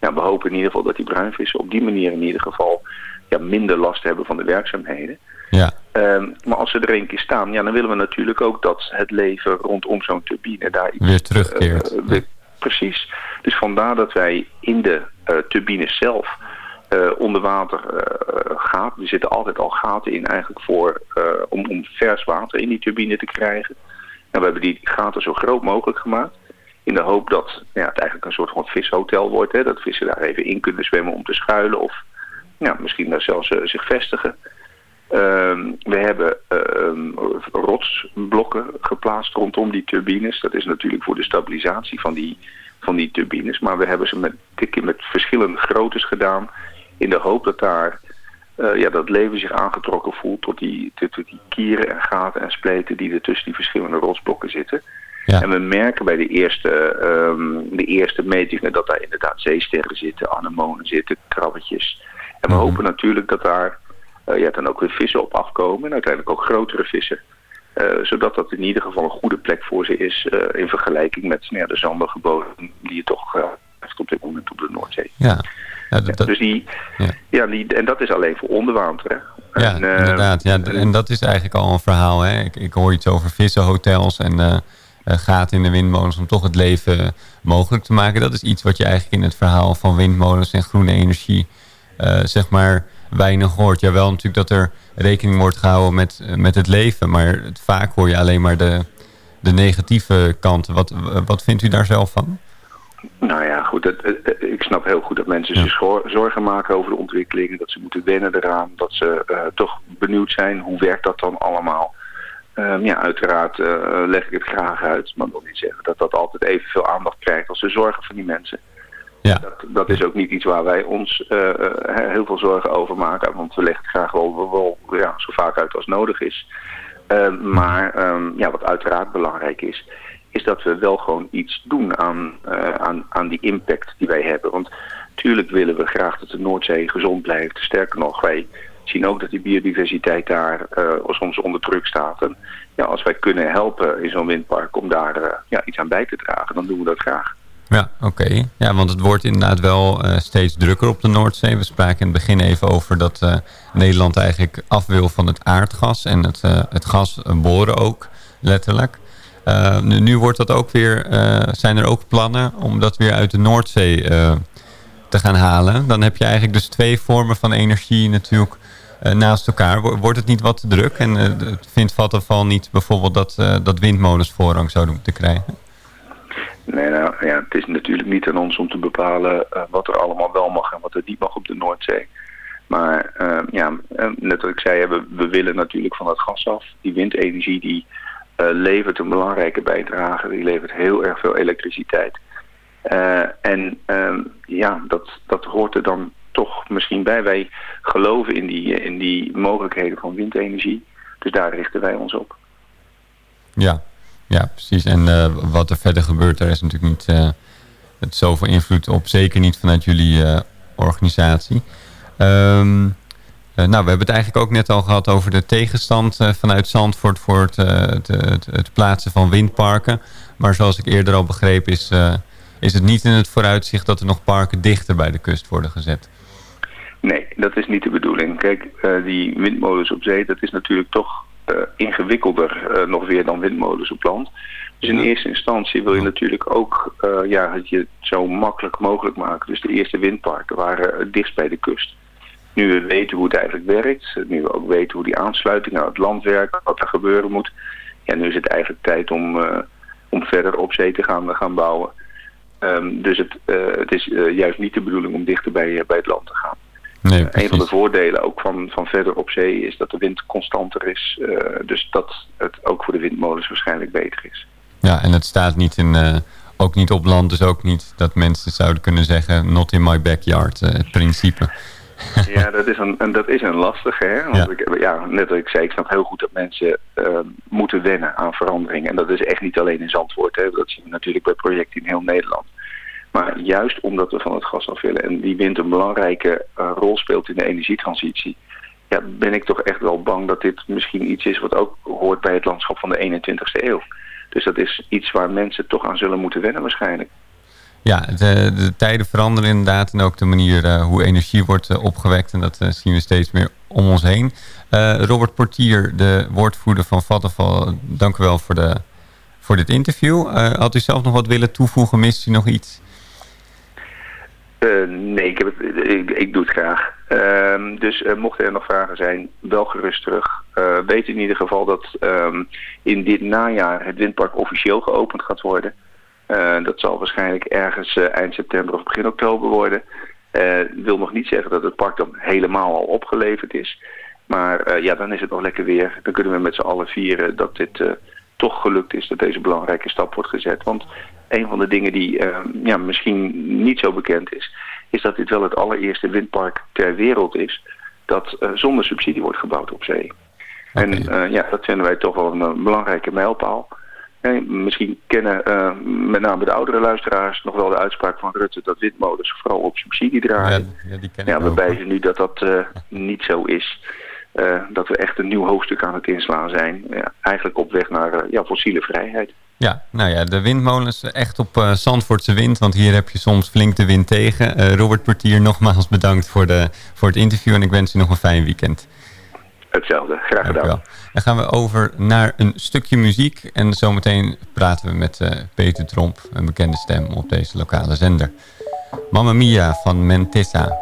Ja, we hopen in ieder geval dat die bruinvissen op die manier in ieder geval ja, minder last hebben van de werkzaamheden. Ja. Ehm, maar als ze er een keer staan, ja, dan willen we natuurlijk ook dat het leven rondom zo'n turbine daar iets, Weer terugkeert. eh, weer- precies. Dus vandaar dat wij in de eh turbine zelf eh, onder water eh, gaten. Er zitten altijd al gaten in eigenlijk voor, eh, om, om vers water in die turbine te krijgen. En we hebben die gaten zo groot mogelijk gemaakt. In de hoop dat ja, het eigenlijk een soort van vishotel wordt. Hè, dat vissen daar even in kunnen zwemmen om te schuilen. Of misschien daar zelfs zich vestigen. Ehm, we hebben ehm, rotsblokken geplaatst rondom die turbines. Dat is natuurlijk voor de stabilisatie van die, van die turbines. Maar we hebben ze met, met verschillende groottes gedaan. In de hoop dat daar eh, ja, dat leven zich aangetrokken voelt tot die, tot die kieren en gaten en spleten die er tussen die verschillende rotsblokken zitten. Ja. En we merken bij de eerste, ehm, de eerste metingen dat daar inderdaad zeesterren zitten, anemonen zitten, krabbetjes. En we hopen natuurlijk dat daar eh, ja, dan ook weer vissen op afkomen en uiteindelijk ook grotere vissen. Eh, zodat dat in ieder geval een goede plek voor ze is in vergelijking met nou ja, de zandige bodem die je toch heeft op dit moment op de Noordzee. Ja. Ja, dat- dat- dus die, ja. ja. die, en dat is alleen voor onderwater. Hè? Ja, En, eh, inderdaad. Ja, en dat is eigenlijk al een verhaal. Hè? Ik, ik hoor iets over vissenhotels en eh, gaten in de windmolens om toch het leven mogelijk te maken. Dat is iets wat je eigenlijk in het verhaal van windmolens en groene energie zeg maar weinig hoort. Ja, wel natuurlijk dat er rekening wordt gehouden met, met het leven, maar het, vaak hoor je alleen maar de, de negatieve kanten. Wat, wat vindt u daar zelf van? Nou ja, goed. Ik snap heel goed dat mensen zich zorgen maken over de ontwikkelingen. Dat ze moeten wennen eraan. Dat ze eh, toch benieuwd zijn. Hoe werkt dat dan allemaal? Ehm, ja, uiteraard eh, leg ik het graag uit. Maar dat wil niet zeggen dat dat altijd evenveel aandacht krijgt als de zorgen van die mensen. Ja. Dat, dat is ook niet iets waar wij ons eh, heel veel zorgen over maken. Want we leggen het graag wel, wel, wel, ja, zo vaak uit als nodig is. Ehm, maar ehm, ja, wat uiteraard belangrijk is, is dat we wel gewoon iets doen aan, eh, aan, aan die impact die wij hebben. Want tuurlijk willen we graag dat de Noordzee gezond blijft. Sterker nog, wij zien ook dat die biodiversiteit daar eh, soms onder druk staat. En ja, als wij kunnen helpen in zo'n windpark om daar eh, ja, iets aan bij te dragen, dan doen we dat graag. Ja, oké. Ja, want het wordt inderdaad wel eh, steeds drukker op de Noordzee. We spraken in het begin even over dat eh, Nederland eigenlijk af wil van het aardgas en het, eh, het gas boren ook, letterlijk. Eh, nu, nu wordt dat ook weer, eh, zijn er ook plannen om dat weer uit de Noordzee eh, te gaan halen. Dan heb je eigenlijk dus twee vormen van energie natuurlijk naast elkaar. Wo- Wordt het niet wat te druk? En het vindt Vattenfall niet bijvoorbeeld dat, dat windmolens voorrang zouden moeten krijgen? Nee, nou ja, het is natuurlijk niet aan ons om te bepalen wat er allemaal wel mag en wat er niet mag op de Noordzee. Maar ja, net wat ik zei, we, we willen natuurlijk van het gas af. Die windenergie die levert een belangrijke bijdrage. Die levert heel erg veel elektriciteit. Eh, en ehm, ja, dat, dat hoort er dan toch misschien bij. Wij geloven in die, in die mogelijkheden van windenergie. Dus daar richten wij ons op. Ja, ja precies. En eh, wat er verder gebeurt, daar is natuurlijk niet eh, het zoveel invloed op. Zeker niet vanuit jullie eh, organisatie. Eh, nou, we hebben het eigenlijk ook net al gehad over de tegenstand eh, vanuit Zandvoort voor het, eh, het, het, het plaatsen van windparken. Maar zoals ik eerder al begreep is, eh, is het niet in het vooruitzicht dat er nog parken dichter bij de kust worden gezet. Nee, dat is niet de bedoeling. Kijk, eh, die windmolens op zee, dat is natuurlijk toch eh, ingewikkelder eh, nog weer dan windmolens op land. Dus in eerste instantie wil je natuurlijk ook eh, ja, het je zo makkelijk mogelijk maken. Dus de eerste windparken waren het dichtst bij de kust. Nu we weten hoe het eigenlijk werkt, nu we ook weten hoe die aansluiting naar het land werkt, wat er gebeuren moet. Ja, nu is het eigenlijk tijd om, eh, om verder op zee te gaan, gaan bouwen. Ehm, dus het, eh, het is eh, juist niet de bedoeling om dichter bij, bij het land te gaan. Nee, een van de voordelen ook van, van verder op zee is dat de wind constanter is. dus dat het ook voor de windmolens waarschijnlijk beter is. Ja, en het staat niet in, ook niet op land, dus ook niet dat mensen zouden kunnen zeggen... not in my backyard, het principe. Ja, dat is een, en dat is een lastige. Hè? Want Ja. Ik, ja, net wat ik zei, ik snap heel goed dat mensen eh, moeten wennen aan verandering. En dat is echt niet alleen in Zandvoort. Hè? Dat zien we natuurlijk bij projecten in heel Nederland. Maar juist omdat we van het gas af willen en die wind een belangrijke eh, rol speelt in de energietransitie. ja, ben ik toch echt wel bang dat dit misschien iets is wat ook hoort bij het landschap van de 21ste eeuw. Dus dat is iets waar mensen toch aan zullen moeten wennen waarschijnlijk. Ja, de, de tijden veranderen inderdaad. En ook de manier uh, hoe energie wordt uh, opgewekt. En dat uh, zien we steeds meer om ons heen. Robert Portier, de woordvoerder van Vattenfall. Dank u wel voor, de, voor dit interview. had u zelf nog wat willen toevoegen? Mist u nog iets? nee, ik, heb het, ik, ik, doe het graag. Ehm, dus mochten er nog vragen zijn, wel gerust terug. weet in ieder geval dat um, in dit najaar het windpark officieel geopend gaat worden. Uh, dat zal waarschijnlijk ergens uh, eind september of begin oktober worden. Uh, wil nog niet zeggen dat het park dan helemaal al opgeleverd is. Maar ja, dan is het nog lekker weer. Dan kunnen we met z'n allen vieren dat dit toch gelukt is. Dat deze belangrijke stap wordt gezet. Want een van de dingen die ja, misschien niet zo bekend is... is dat dit wel het allereerste windpark ter wereld is... dat zonder subsidie wordt gebouwd op zee. Okay. En ja, dat vinden wij toch wel een belangrijke mijlpaal... Misschien kennen uh, met name de oudere luisteraars nog wel de uitspraak van Rutte dat windmolens vooral op subsidie draaien. Ja, ja, die ja waarbij ze nu dat dat uh, niet zo is. Uh, dat we echt een nieuw hoofdstuk aan het inslaan zijn. Ja, eigenlijk op weg naar ja, fossiele vrijheid. Ja, nou ja, de windmolens echt op uh, Zandvoortse wind, want hier heb je soms flink de wind tegen. Robert Portier, nogmaals bedankt voor, de, voor het interview en ik wens u nog een fijn weekend. Hetzelfde, graag gedaan. Dan gaan we over naar een stukje muziek. En zometeen praten we met uh, Peter Tromp, een bekende stem op deze lokale zender. Mamma Mia van Mentessa.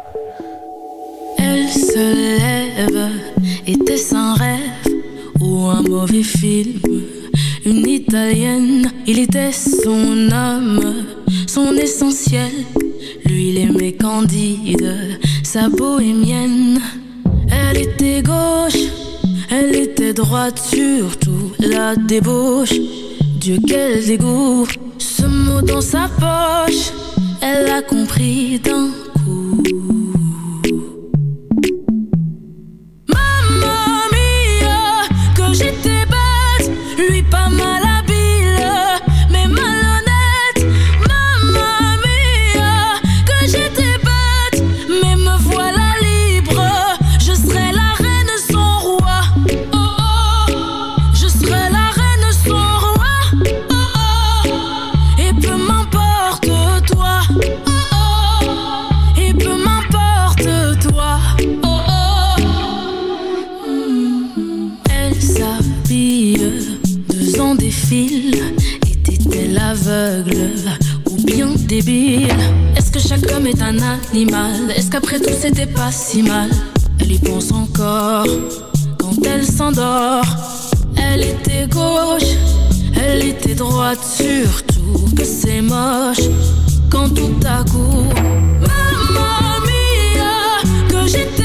Elle se lève, était un rêve ou un mauvais film. Une italienne, il était son âme, son essentiel. Lui, il aimait Candide, sa bohémienne. Elle était gauche, elle était droite, surtout la débauche. Dieu, quel dégoût, ce mot dans sa poche, elle a compris d'un Est-ce qu'après tout c'était pas si mal? Elle y pense encore quand elle s'endort. Elle était gauche, elle était droite, surtout que c'est moche quand tout à coup. Mamma mia, que j'étais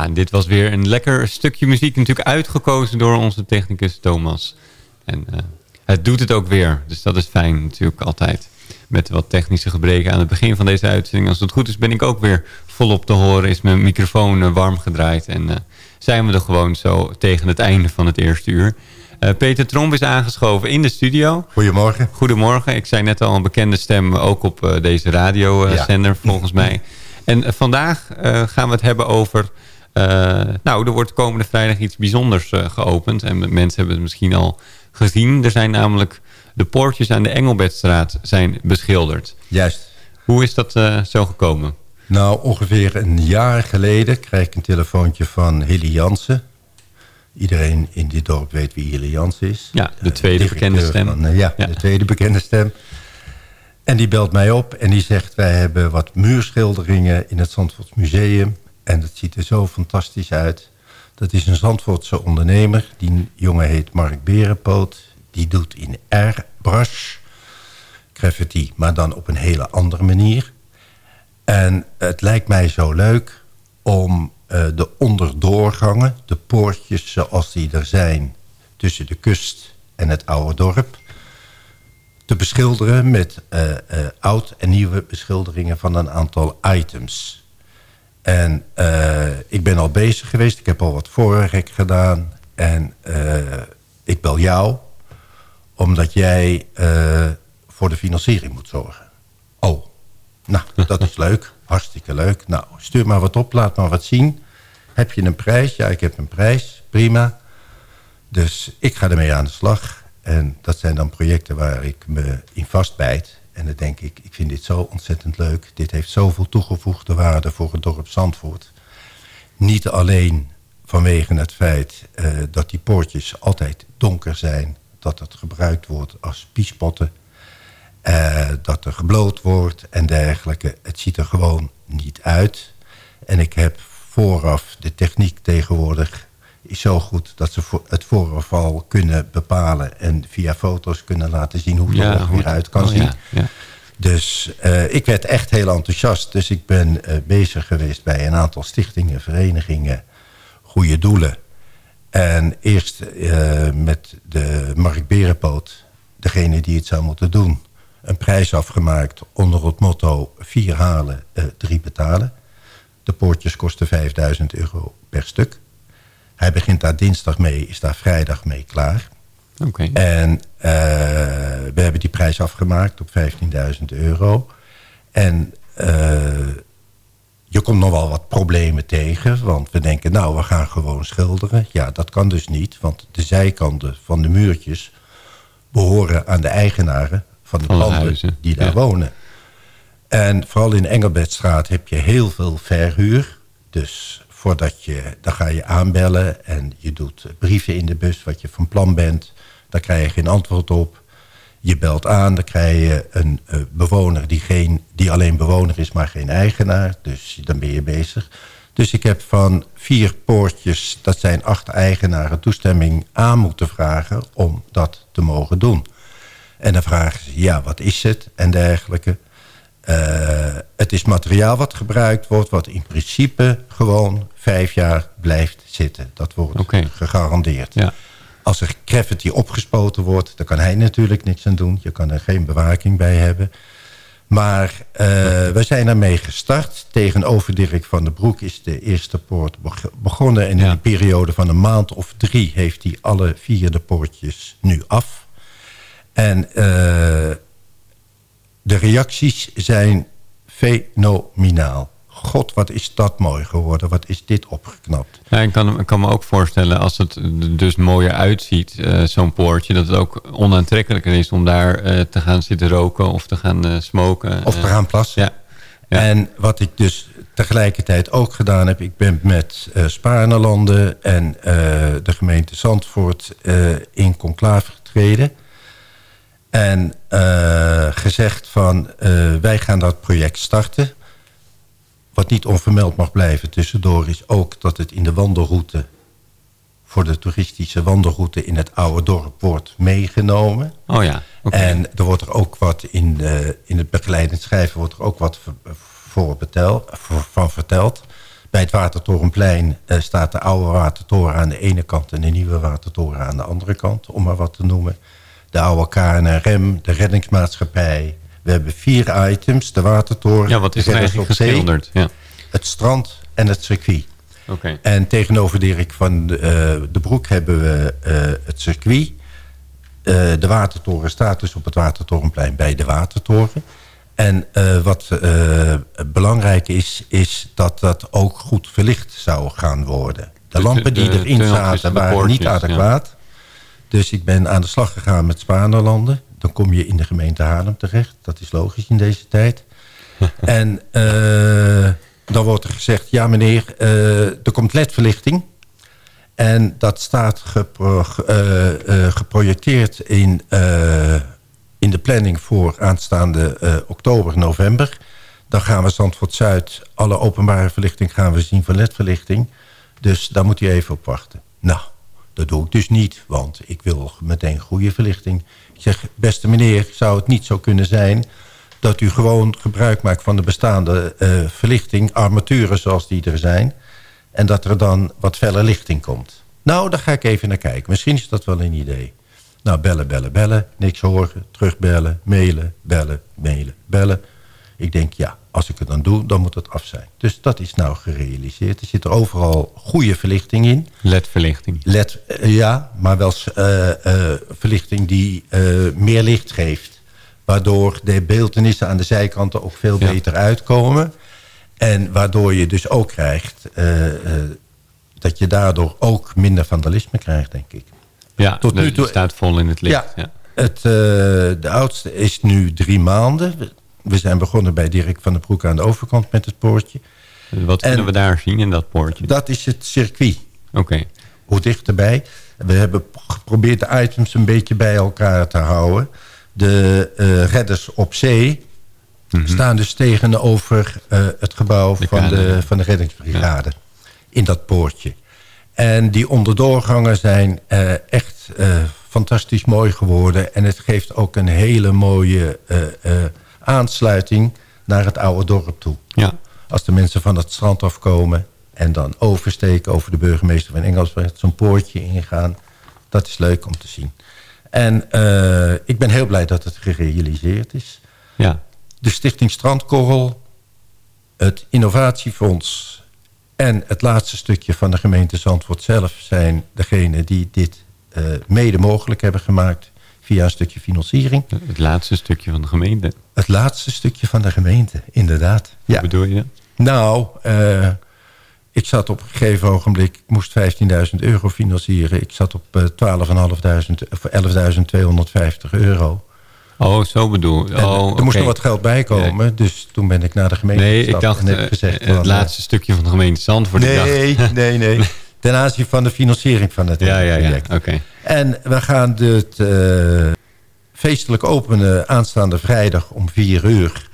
Ja, en dit was weer een lekker stukje muziek. Natuurlijk uitgekozen door onze technicus Thomas. En uh, het doet het ook weer. Dus dat is fijn natuurlijk altijd. Met wat technische gebreken aan het begin van deze uitzending. Als het goed is ben ik ook weer volop te horen. Is mijn microfoon uh, warm gedraaid. En uh, zijn we er gewoon zo tegen het einde van het eerste uur. Peter Tromp is aangeschoven in de studio. Goedemorgen. Goedemorgen. Ik zei net al een bekende stem ook op deze radiozender ja. volgens mij. En eh, vandaag eh, gaan we het hebben over... eh, nou, er wordt komende vrijdag iets bijzonders eh, geopend. En mensen hebben het misschien al gezien. Er zijn namelijk de poortjes aan de Engelbertstraat zijn beschilderd. Juist. Hoe is dat eh, zo gekomen? Nou, ongeveer een jaar geleden kreeg ik een telefoontje van Hilly Jansen. Iedereen in dit dorp weet wie Hilly Jansen is. Ja, de tweede bekende stem. van, ja, Ja. de tweede bekende stem. En die belt mij op en die zegt... wij hebben wat muurschilderingen in het Zandvoorts Museum... en dat ziet er zo fantastisch uit. Dat is een Zandvoortse ondernemer. Die jongen heet Mark Berenpoot. Die doet in airbrush graffiti, maar dan op een hele andere manier. En het lijkt mij zo leuk om eh, de onderdoorgangen, de poortjes zoals die er zijn tussen de kust en het oude dorp, te beschilderen met eh, eh, oud en nieuwe beschilderingen van een aantal items. En eh, ik ben al bezig geweest, ik heb al wat voorwerk gedaan en eh, ik bel jou omdat jij eh, voor de financiering moet zorgen. Oh, nou, dat is leuk. Hartstikke leuk. Nou, stuur maar wat op, laat maar wat zien. Heb je een prijs? Ja, ik heb een prijs. Prima. Dus ik ga ermee aan de slag. En dat zijn dan projecten waar ik me in vastbijt. En dan denk ik, ik vind dit zo ontzettend leuk. Dit heeft zoveel toegevoegde waarde voor het dorp Zandvoort. Niet alleen vanwege het feit eh, dat die poortjes altijd donker zijn. Dat het gebruikt wordt als piespotten. eh, dat er gebloot wordt en dergelijke. Het ziet er gewoon niet uit. En ik heb vooraf de techniek tegenwoordig is zo goed dat ze het vooraf al kunnen bepalen en via foto's kunnen laten zien hoe het er hoe- uit kan oh, zien. Dus eh, ik werd echt heel enthousiast. Dus ik ben eh, bezig geweest bij een aantal stichtingen, verenigingen, goede doelen. En eerst eh, met de Mark Berenpoot, degene die het zou moeten doen, een prijs afgemaakt onder het motto vier halen, drie betalen. De poortjes kosten 5000 euro per stuk. Hij begint daar dinsdag mee, is daar vrijdag mee klaar. Oké. En eh, we hebben die prijs afgemaakt op 15.000 euro. En eh, je komt nog wel wat problemen tegen. Want we denken, nou, we gaan gewoon schilderen. Ja, dat kan dus niet. Want de zijkanten van de muurtjes behoren aan de eigenaren van de panden huizen, die daar ja. wonen. En vooral in Engelbertstraat heb je heel veel verhuur. Dus voordat je, dan ga je aanbellen en je doet brieven in de bus wat je van plan bent. Daar krijg je geen antwoord op. Je belt aan, dan krijg je een eh, bewoner die, geen, die alleen bewoner is, maar geen eigenaar. Dus dan ben je bezig. Dus ik heb van vier poortjes, dat zijn acht eigenaren, toestemming aan moeten vragen om dat te mogen doen. En dan vragen ze, ja, wat is het en dergelijke. Eh, het is materiaal wat gebruikt wordt, wat in principe gewoon vijf jaar blijft zitten. Dat wordt gegarandeerd. Ja. Als er graffiti opgespoten wordt, dan kan hij natuurlijk niks aan doen. Je kan er geen bewaking bij hebben. Maar eh, we zijn ermee gestart. Tegenover Dirk van den Broek is de eerste poort beg- begonnen. En in een periode van een maand of drie heeft hij alle vier de poortjes nu af. En eh, de reacties zijn fenomenaal. God, wat is dat mooi geworden. Wat is dit opgeknapt. Ja, ik, kan, ik kan me ook voorstellen als het er dus mooier uitziet, eh, zo'n poortje, dat het ook onaantrekkelijker is om daar eh, te gaan zitten roken of te gaan eh, smoken. Of te gaan plassen. Ja. En wat ik dus tegelijkertijd ook gedaan heb... ik ben met Spaarnerlanden en de gemeente Zandvoort in conclave getreden. En eh, gezegd van eh, wij gaan dat project starten. Wat niet onvermeld mag blijven tussendoor is ook dat het in de wandelroute... voor de toeristische wandelroute in het oude dorp wordt meegenomen. Oh ja, oké. En er wordt er ook wat in, de, in het begeleidend schrijven wordt er ook wat voor, betel, voor- van verteld. Bij het Watertorenplein eh, staat de oude Watertoren aan de ene kant... en de nieuwe Watertoren aan de andere kant, om maar wat te noemen. De oude KNRM, de reddingsmaatschappij. We hebben vier items, de Watertoren... Ja, wat is Redders eigenlijk op Zee? Ja. Het strand en het circuit. Oké. En tegenover Dirk van de, eh, de Broek hebben we eh, het circuit. Eh, de Watertoren staat dus op het Watertorenplein bij de Watertoren. En wat belangrijk is, is dat dat ook goed verlicht zou gaan worden. De Dus lampen de- die de erin zaten en de waren niet adequaat. Dus ik ben aan de slag gegaan met Spanerlanden. Dan kom je in de gemeente Haarlem terecht. Dat is logisch in deze tijd. en eh, dan wordt er gezegd... ja meneer, eh, er komt ledverlichting. En dat staat gepro- eh, geprojecteerd in, in de planning voor aanstaande oktober, november. Dan gaan we Zandvoort Zuid, alle openbare verlichting gaan we zien van ledverlichting. Dus daar moet u even op wachten. Nou, dat doe ik dus niet, want ik wil meteen goede verlichting. Ik zeg, beste meneer, zou het niet zo kunnen zijn... dat u gewoon gebruik maakt van de bestaande eh, verlichting... armaturen zoals die er zijn... en dat er dan wat felle lichting komt. Nou, daar ga ik even naar kijken. Misschien is dat wel een idee. Nou, bellen, bellen, bellen. Niks horen. Terugbellen, mailen, bellen, mailen, bellen. Ik denk, ja, als ik het dan doe, dan moet het af zijn. Dus dat is nou gerealiseerd. Er zit er overal goede verlichting in. LED-verlichting. LED, eh, ja, maar wel eh, eh, verlichting die meer licht geeft. Waardoor de beeldenissen aan de zijkanten ook veel Ja. beter uitkomen. En waardoor je dus ook krijgt... dat je daardoor ook minder vandalisme krijgt, denk ik. Ja, Tot nu toe- staat vol in het licht. Ja, Ja. Het, de oudste is nu drie maanden. We- zijn begonnen bij Dirk van der Broek aan de overkant met het poortje. Wat kunnen we daar zien in dat poortje? Dat is het circuit. Oké. Hoe dichterbij. We hebben geprobeerd de items een beetje bij elkaar te houden. De eh, redders op zee staan dus tegenover eh, het gebouw van, de, van de reddingsbrigade. In dat poortje. En die onderdoorgangen zijn eh, echt fantastisch mooi geworden. En het geeft ook een hele mooie aansluiting naar het oude dorp toe. Ja. Als de mensen van het strand afkomen en dan oversteken over de burgemeester van Engelsberg, zo'n poortje ingaan. Dat is leuk om te zien. En eh, ik ben heel blij dat het gerealiseerd is. Ja. De Stichting Strandkorrel, het Innovatiefonds en het laatste stukje van de gemeente Zandvoort zelf zijn degene die dit eh, mede mogelijk hebben gemaakt via een stukje financiering. Het laatste stukje van de gemeente. Het laatste stukje van de gemeente, inderdaad. Ja. bedoel je? Nou, eh, ik zat op een gegeven ogenblik, ik moest 15.000 euro financieren. Ik zat op 12.500, of 11.250 euro. Oh, zo bedoel En, oh, er moest nog wat geld bij komen, dus toen ben ik naar de gemeente Nee, ik dacht en heb eh, gezegd... het laatste stukje van de gemeente Zandvoort. Nee, nee, nee. Ten aanzien van de financiering van het Ja, hele ja, ja. project. Oké. En we gaan het eh, feestelijk openen aanstaande vrijdag om vier uur...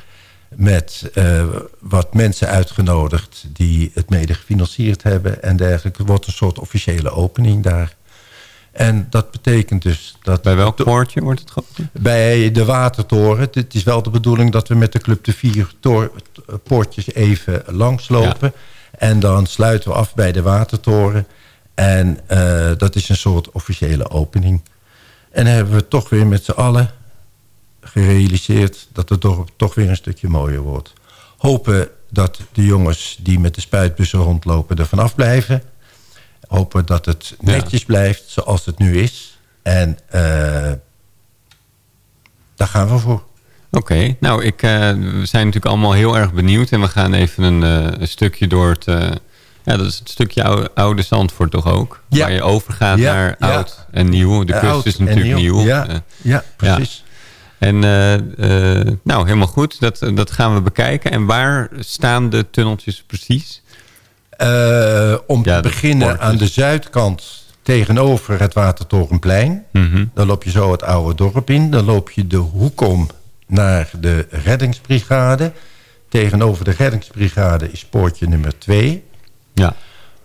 met eh, wat mensen uitgenodigd die het mede gefinancierd hebben... en dergelijke. Het wordt een soort officiële opening daar. En dat betekent dus dat... Bij welk poortje wordt het geopend? Bij de Watertoren. Het is wel de bedoeling dat we met de club de vier poortjes even langslopen. En dan sluiten we af bij de Watertoren. En eh, dat is een soort officiële opening. En dan hebben we toch weer met z'n allen gerealiseerd... dat het dorp toch weer een stukje mooier wordt. Hopen dat de jongens die met de spuitbussen rondlopen er vanaf blijven. Hopen dat het netjes blijft zoals het nu is. En eh, daar gaan we voor. Oké, nou, ik, eh, we zijn natuurlijk allemaal heel erg benieuwd. En we gaan even een, een stukje door het... eh, ja, dat is het stukje oude, oude Zandvoort toch ook? Ja. Waar je overgaat Ja, naar ja. oud en nieuw. De Eh, kust oud is natuurlijk nieuw. nieuw. Ja, Eh, ja, precies. En eh, eh, nou, helemaal goed. Dat, dat gaan we bekijken. En waar staan de tunneltjes precies? Eh, om te beginnen aan de zuidkant tegenover het Watertorenplein. Mhm. Dan loop je zo het oude dorp in. Dan loop je de hoek om naar de reddingsbrigade. Tegenover de reddingsbrigade is poortje nummer 2. Ja.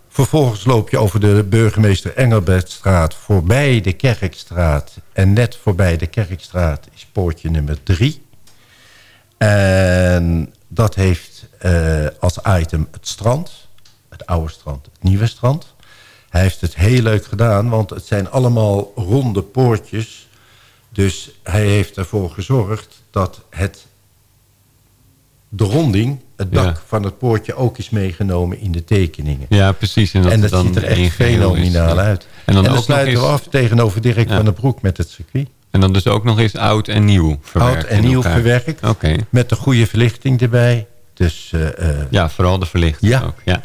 Vervolgens loop je over de burgemeester Engelbertstraat voorbij de Kerkstraat. En net voorbij de Kerkstraat is poortje nummer 3. En dat heeft eh, als item het strand. Het oude strand, het nieuwe strand. Hij heeft het heel leuk gedaan, want het zijn allemaal ronde poortjes. Dus hij heeft ervoor gezorgd dat het, de ronding, het dak Ja. van het poortje ook is meegenomen in de tekeningen. Ja, precies. En dat, En dan ziet er echt is. fenomenaal uit. En dan, ook nog sluiten we eens- af tegenover Dirk Ja. van den Broek met het circuit. En dan dus ook nog eens oud en nieuw verwerkt Oud en nieuw verwerkt. Oké. Met de goede verlichting erbij. Dus, eh, eh, Ja, vooral de verlichting Ja. ook. Ja.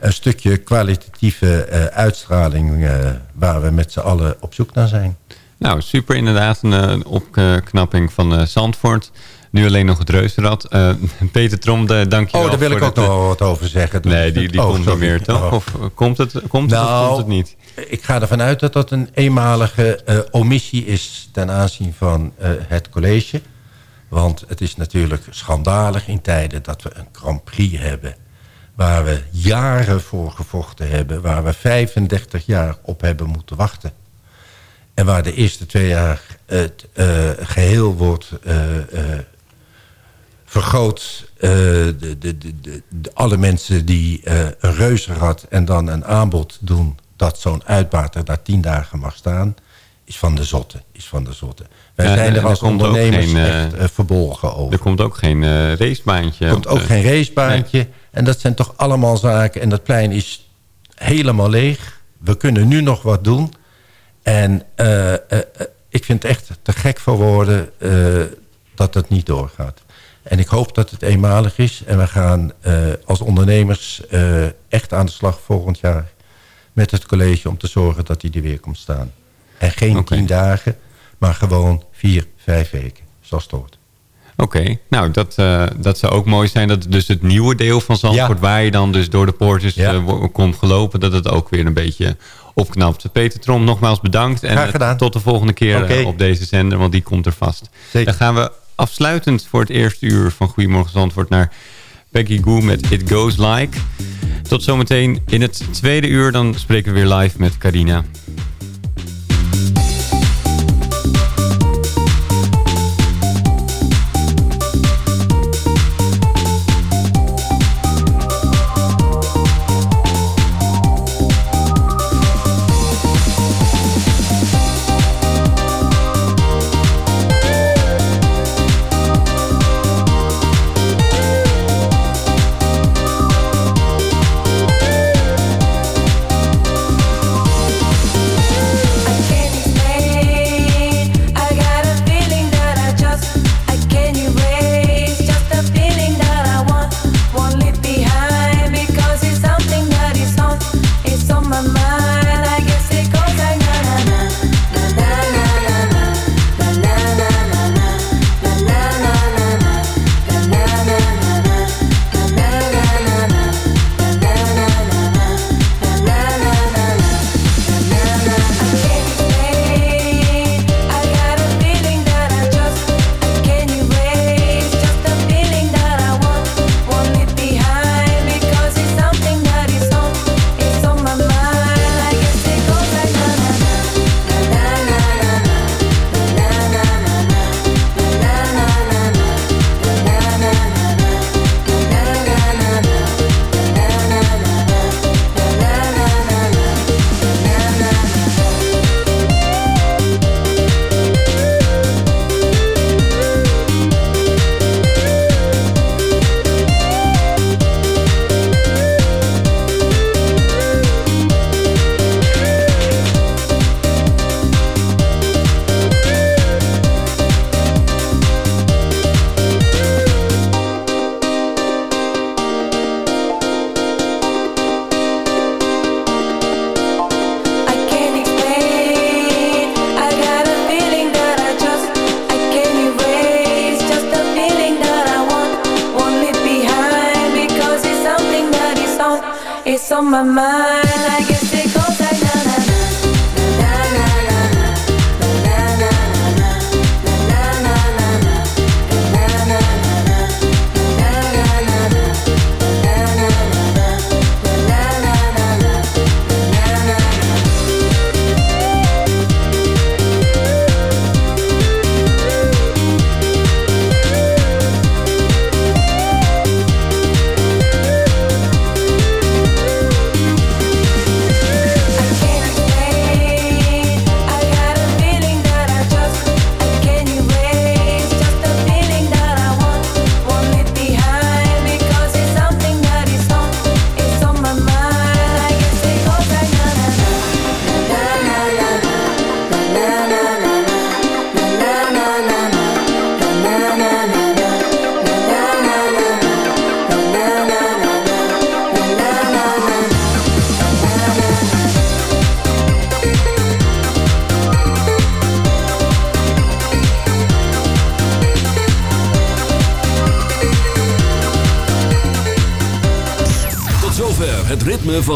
Een stukje kwalitatieve eh, uitstraling waar we met z'n allen op zoek naar zijn. Nou, super inderdaad. Een eh, opknapping van Zandvoort. Nu alleen nog het reuzenrad. Eh, Peter Trom, dank je Oh, wel daar wil ik ook nog eh, wel wat over zeggen. Nee, die, die oh, komt niet sorry. meer, toch? Oh. Of eh, komt het, komt het of Nou, komt het niet? Ik ga ervan uit dat dat een eenmalige omissie is ten aanzien van het college. Want het is natuurlijk schandalig in tijden dat we een Grand Prix hebben. Waar we jaren voor gevochten hebben. Waar we 35 jaar op hebben moeten wachten. En waar de eerste twee jaar het eh, geheel wordt vergroot. eh, de, de, de, alle mensen die eh, een reuzenrad en dan een aanbod doen... dat zo'n uitbater daar tien dagen mag staan... is van de zotte. Is van de zotte. Wij Ja, zijn er als ondernemers geen, echt eh, verbolgen over. Er komt ook geen racebaantje. Er komt ook geen racebaantje. En dat zijn toch allemaal zaken. En dat plein is helemaal leeg. We kunnen nu nog wat doen. En ik vind het echt te gek voor woorden dat het niet doorgaat. En ik hoop dat het eenmalig is. En we gaan eh, als ondernemers eh, echt aan de slag volgend jaar... met het college om te zorgen dat hij er weer komt staan. En geen tien dagen, maar gewoon vier, vijf weken. Zoals het hoort. Oké, nou dat, eh, dat zou ook mooi zijn. Dat dus het nieuwe deel van Zandvoort, waar je dan dus door de poortjes komt gelopen, dat het ook weer een beetje opknapt. Peter Trom, nogmaals bedankt. En tot de volgende keer op deze zender, want die komt er vast. Zeker. Dan gaan we afsluitend voor het eerste uur van Goedemorgen Zandvoort naar Peggy Goo met It Goes Like. Tot zometeen in het tweede uur, dan spreken we weer live met Carina.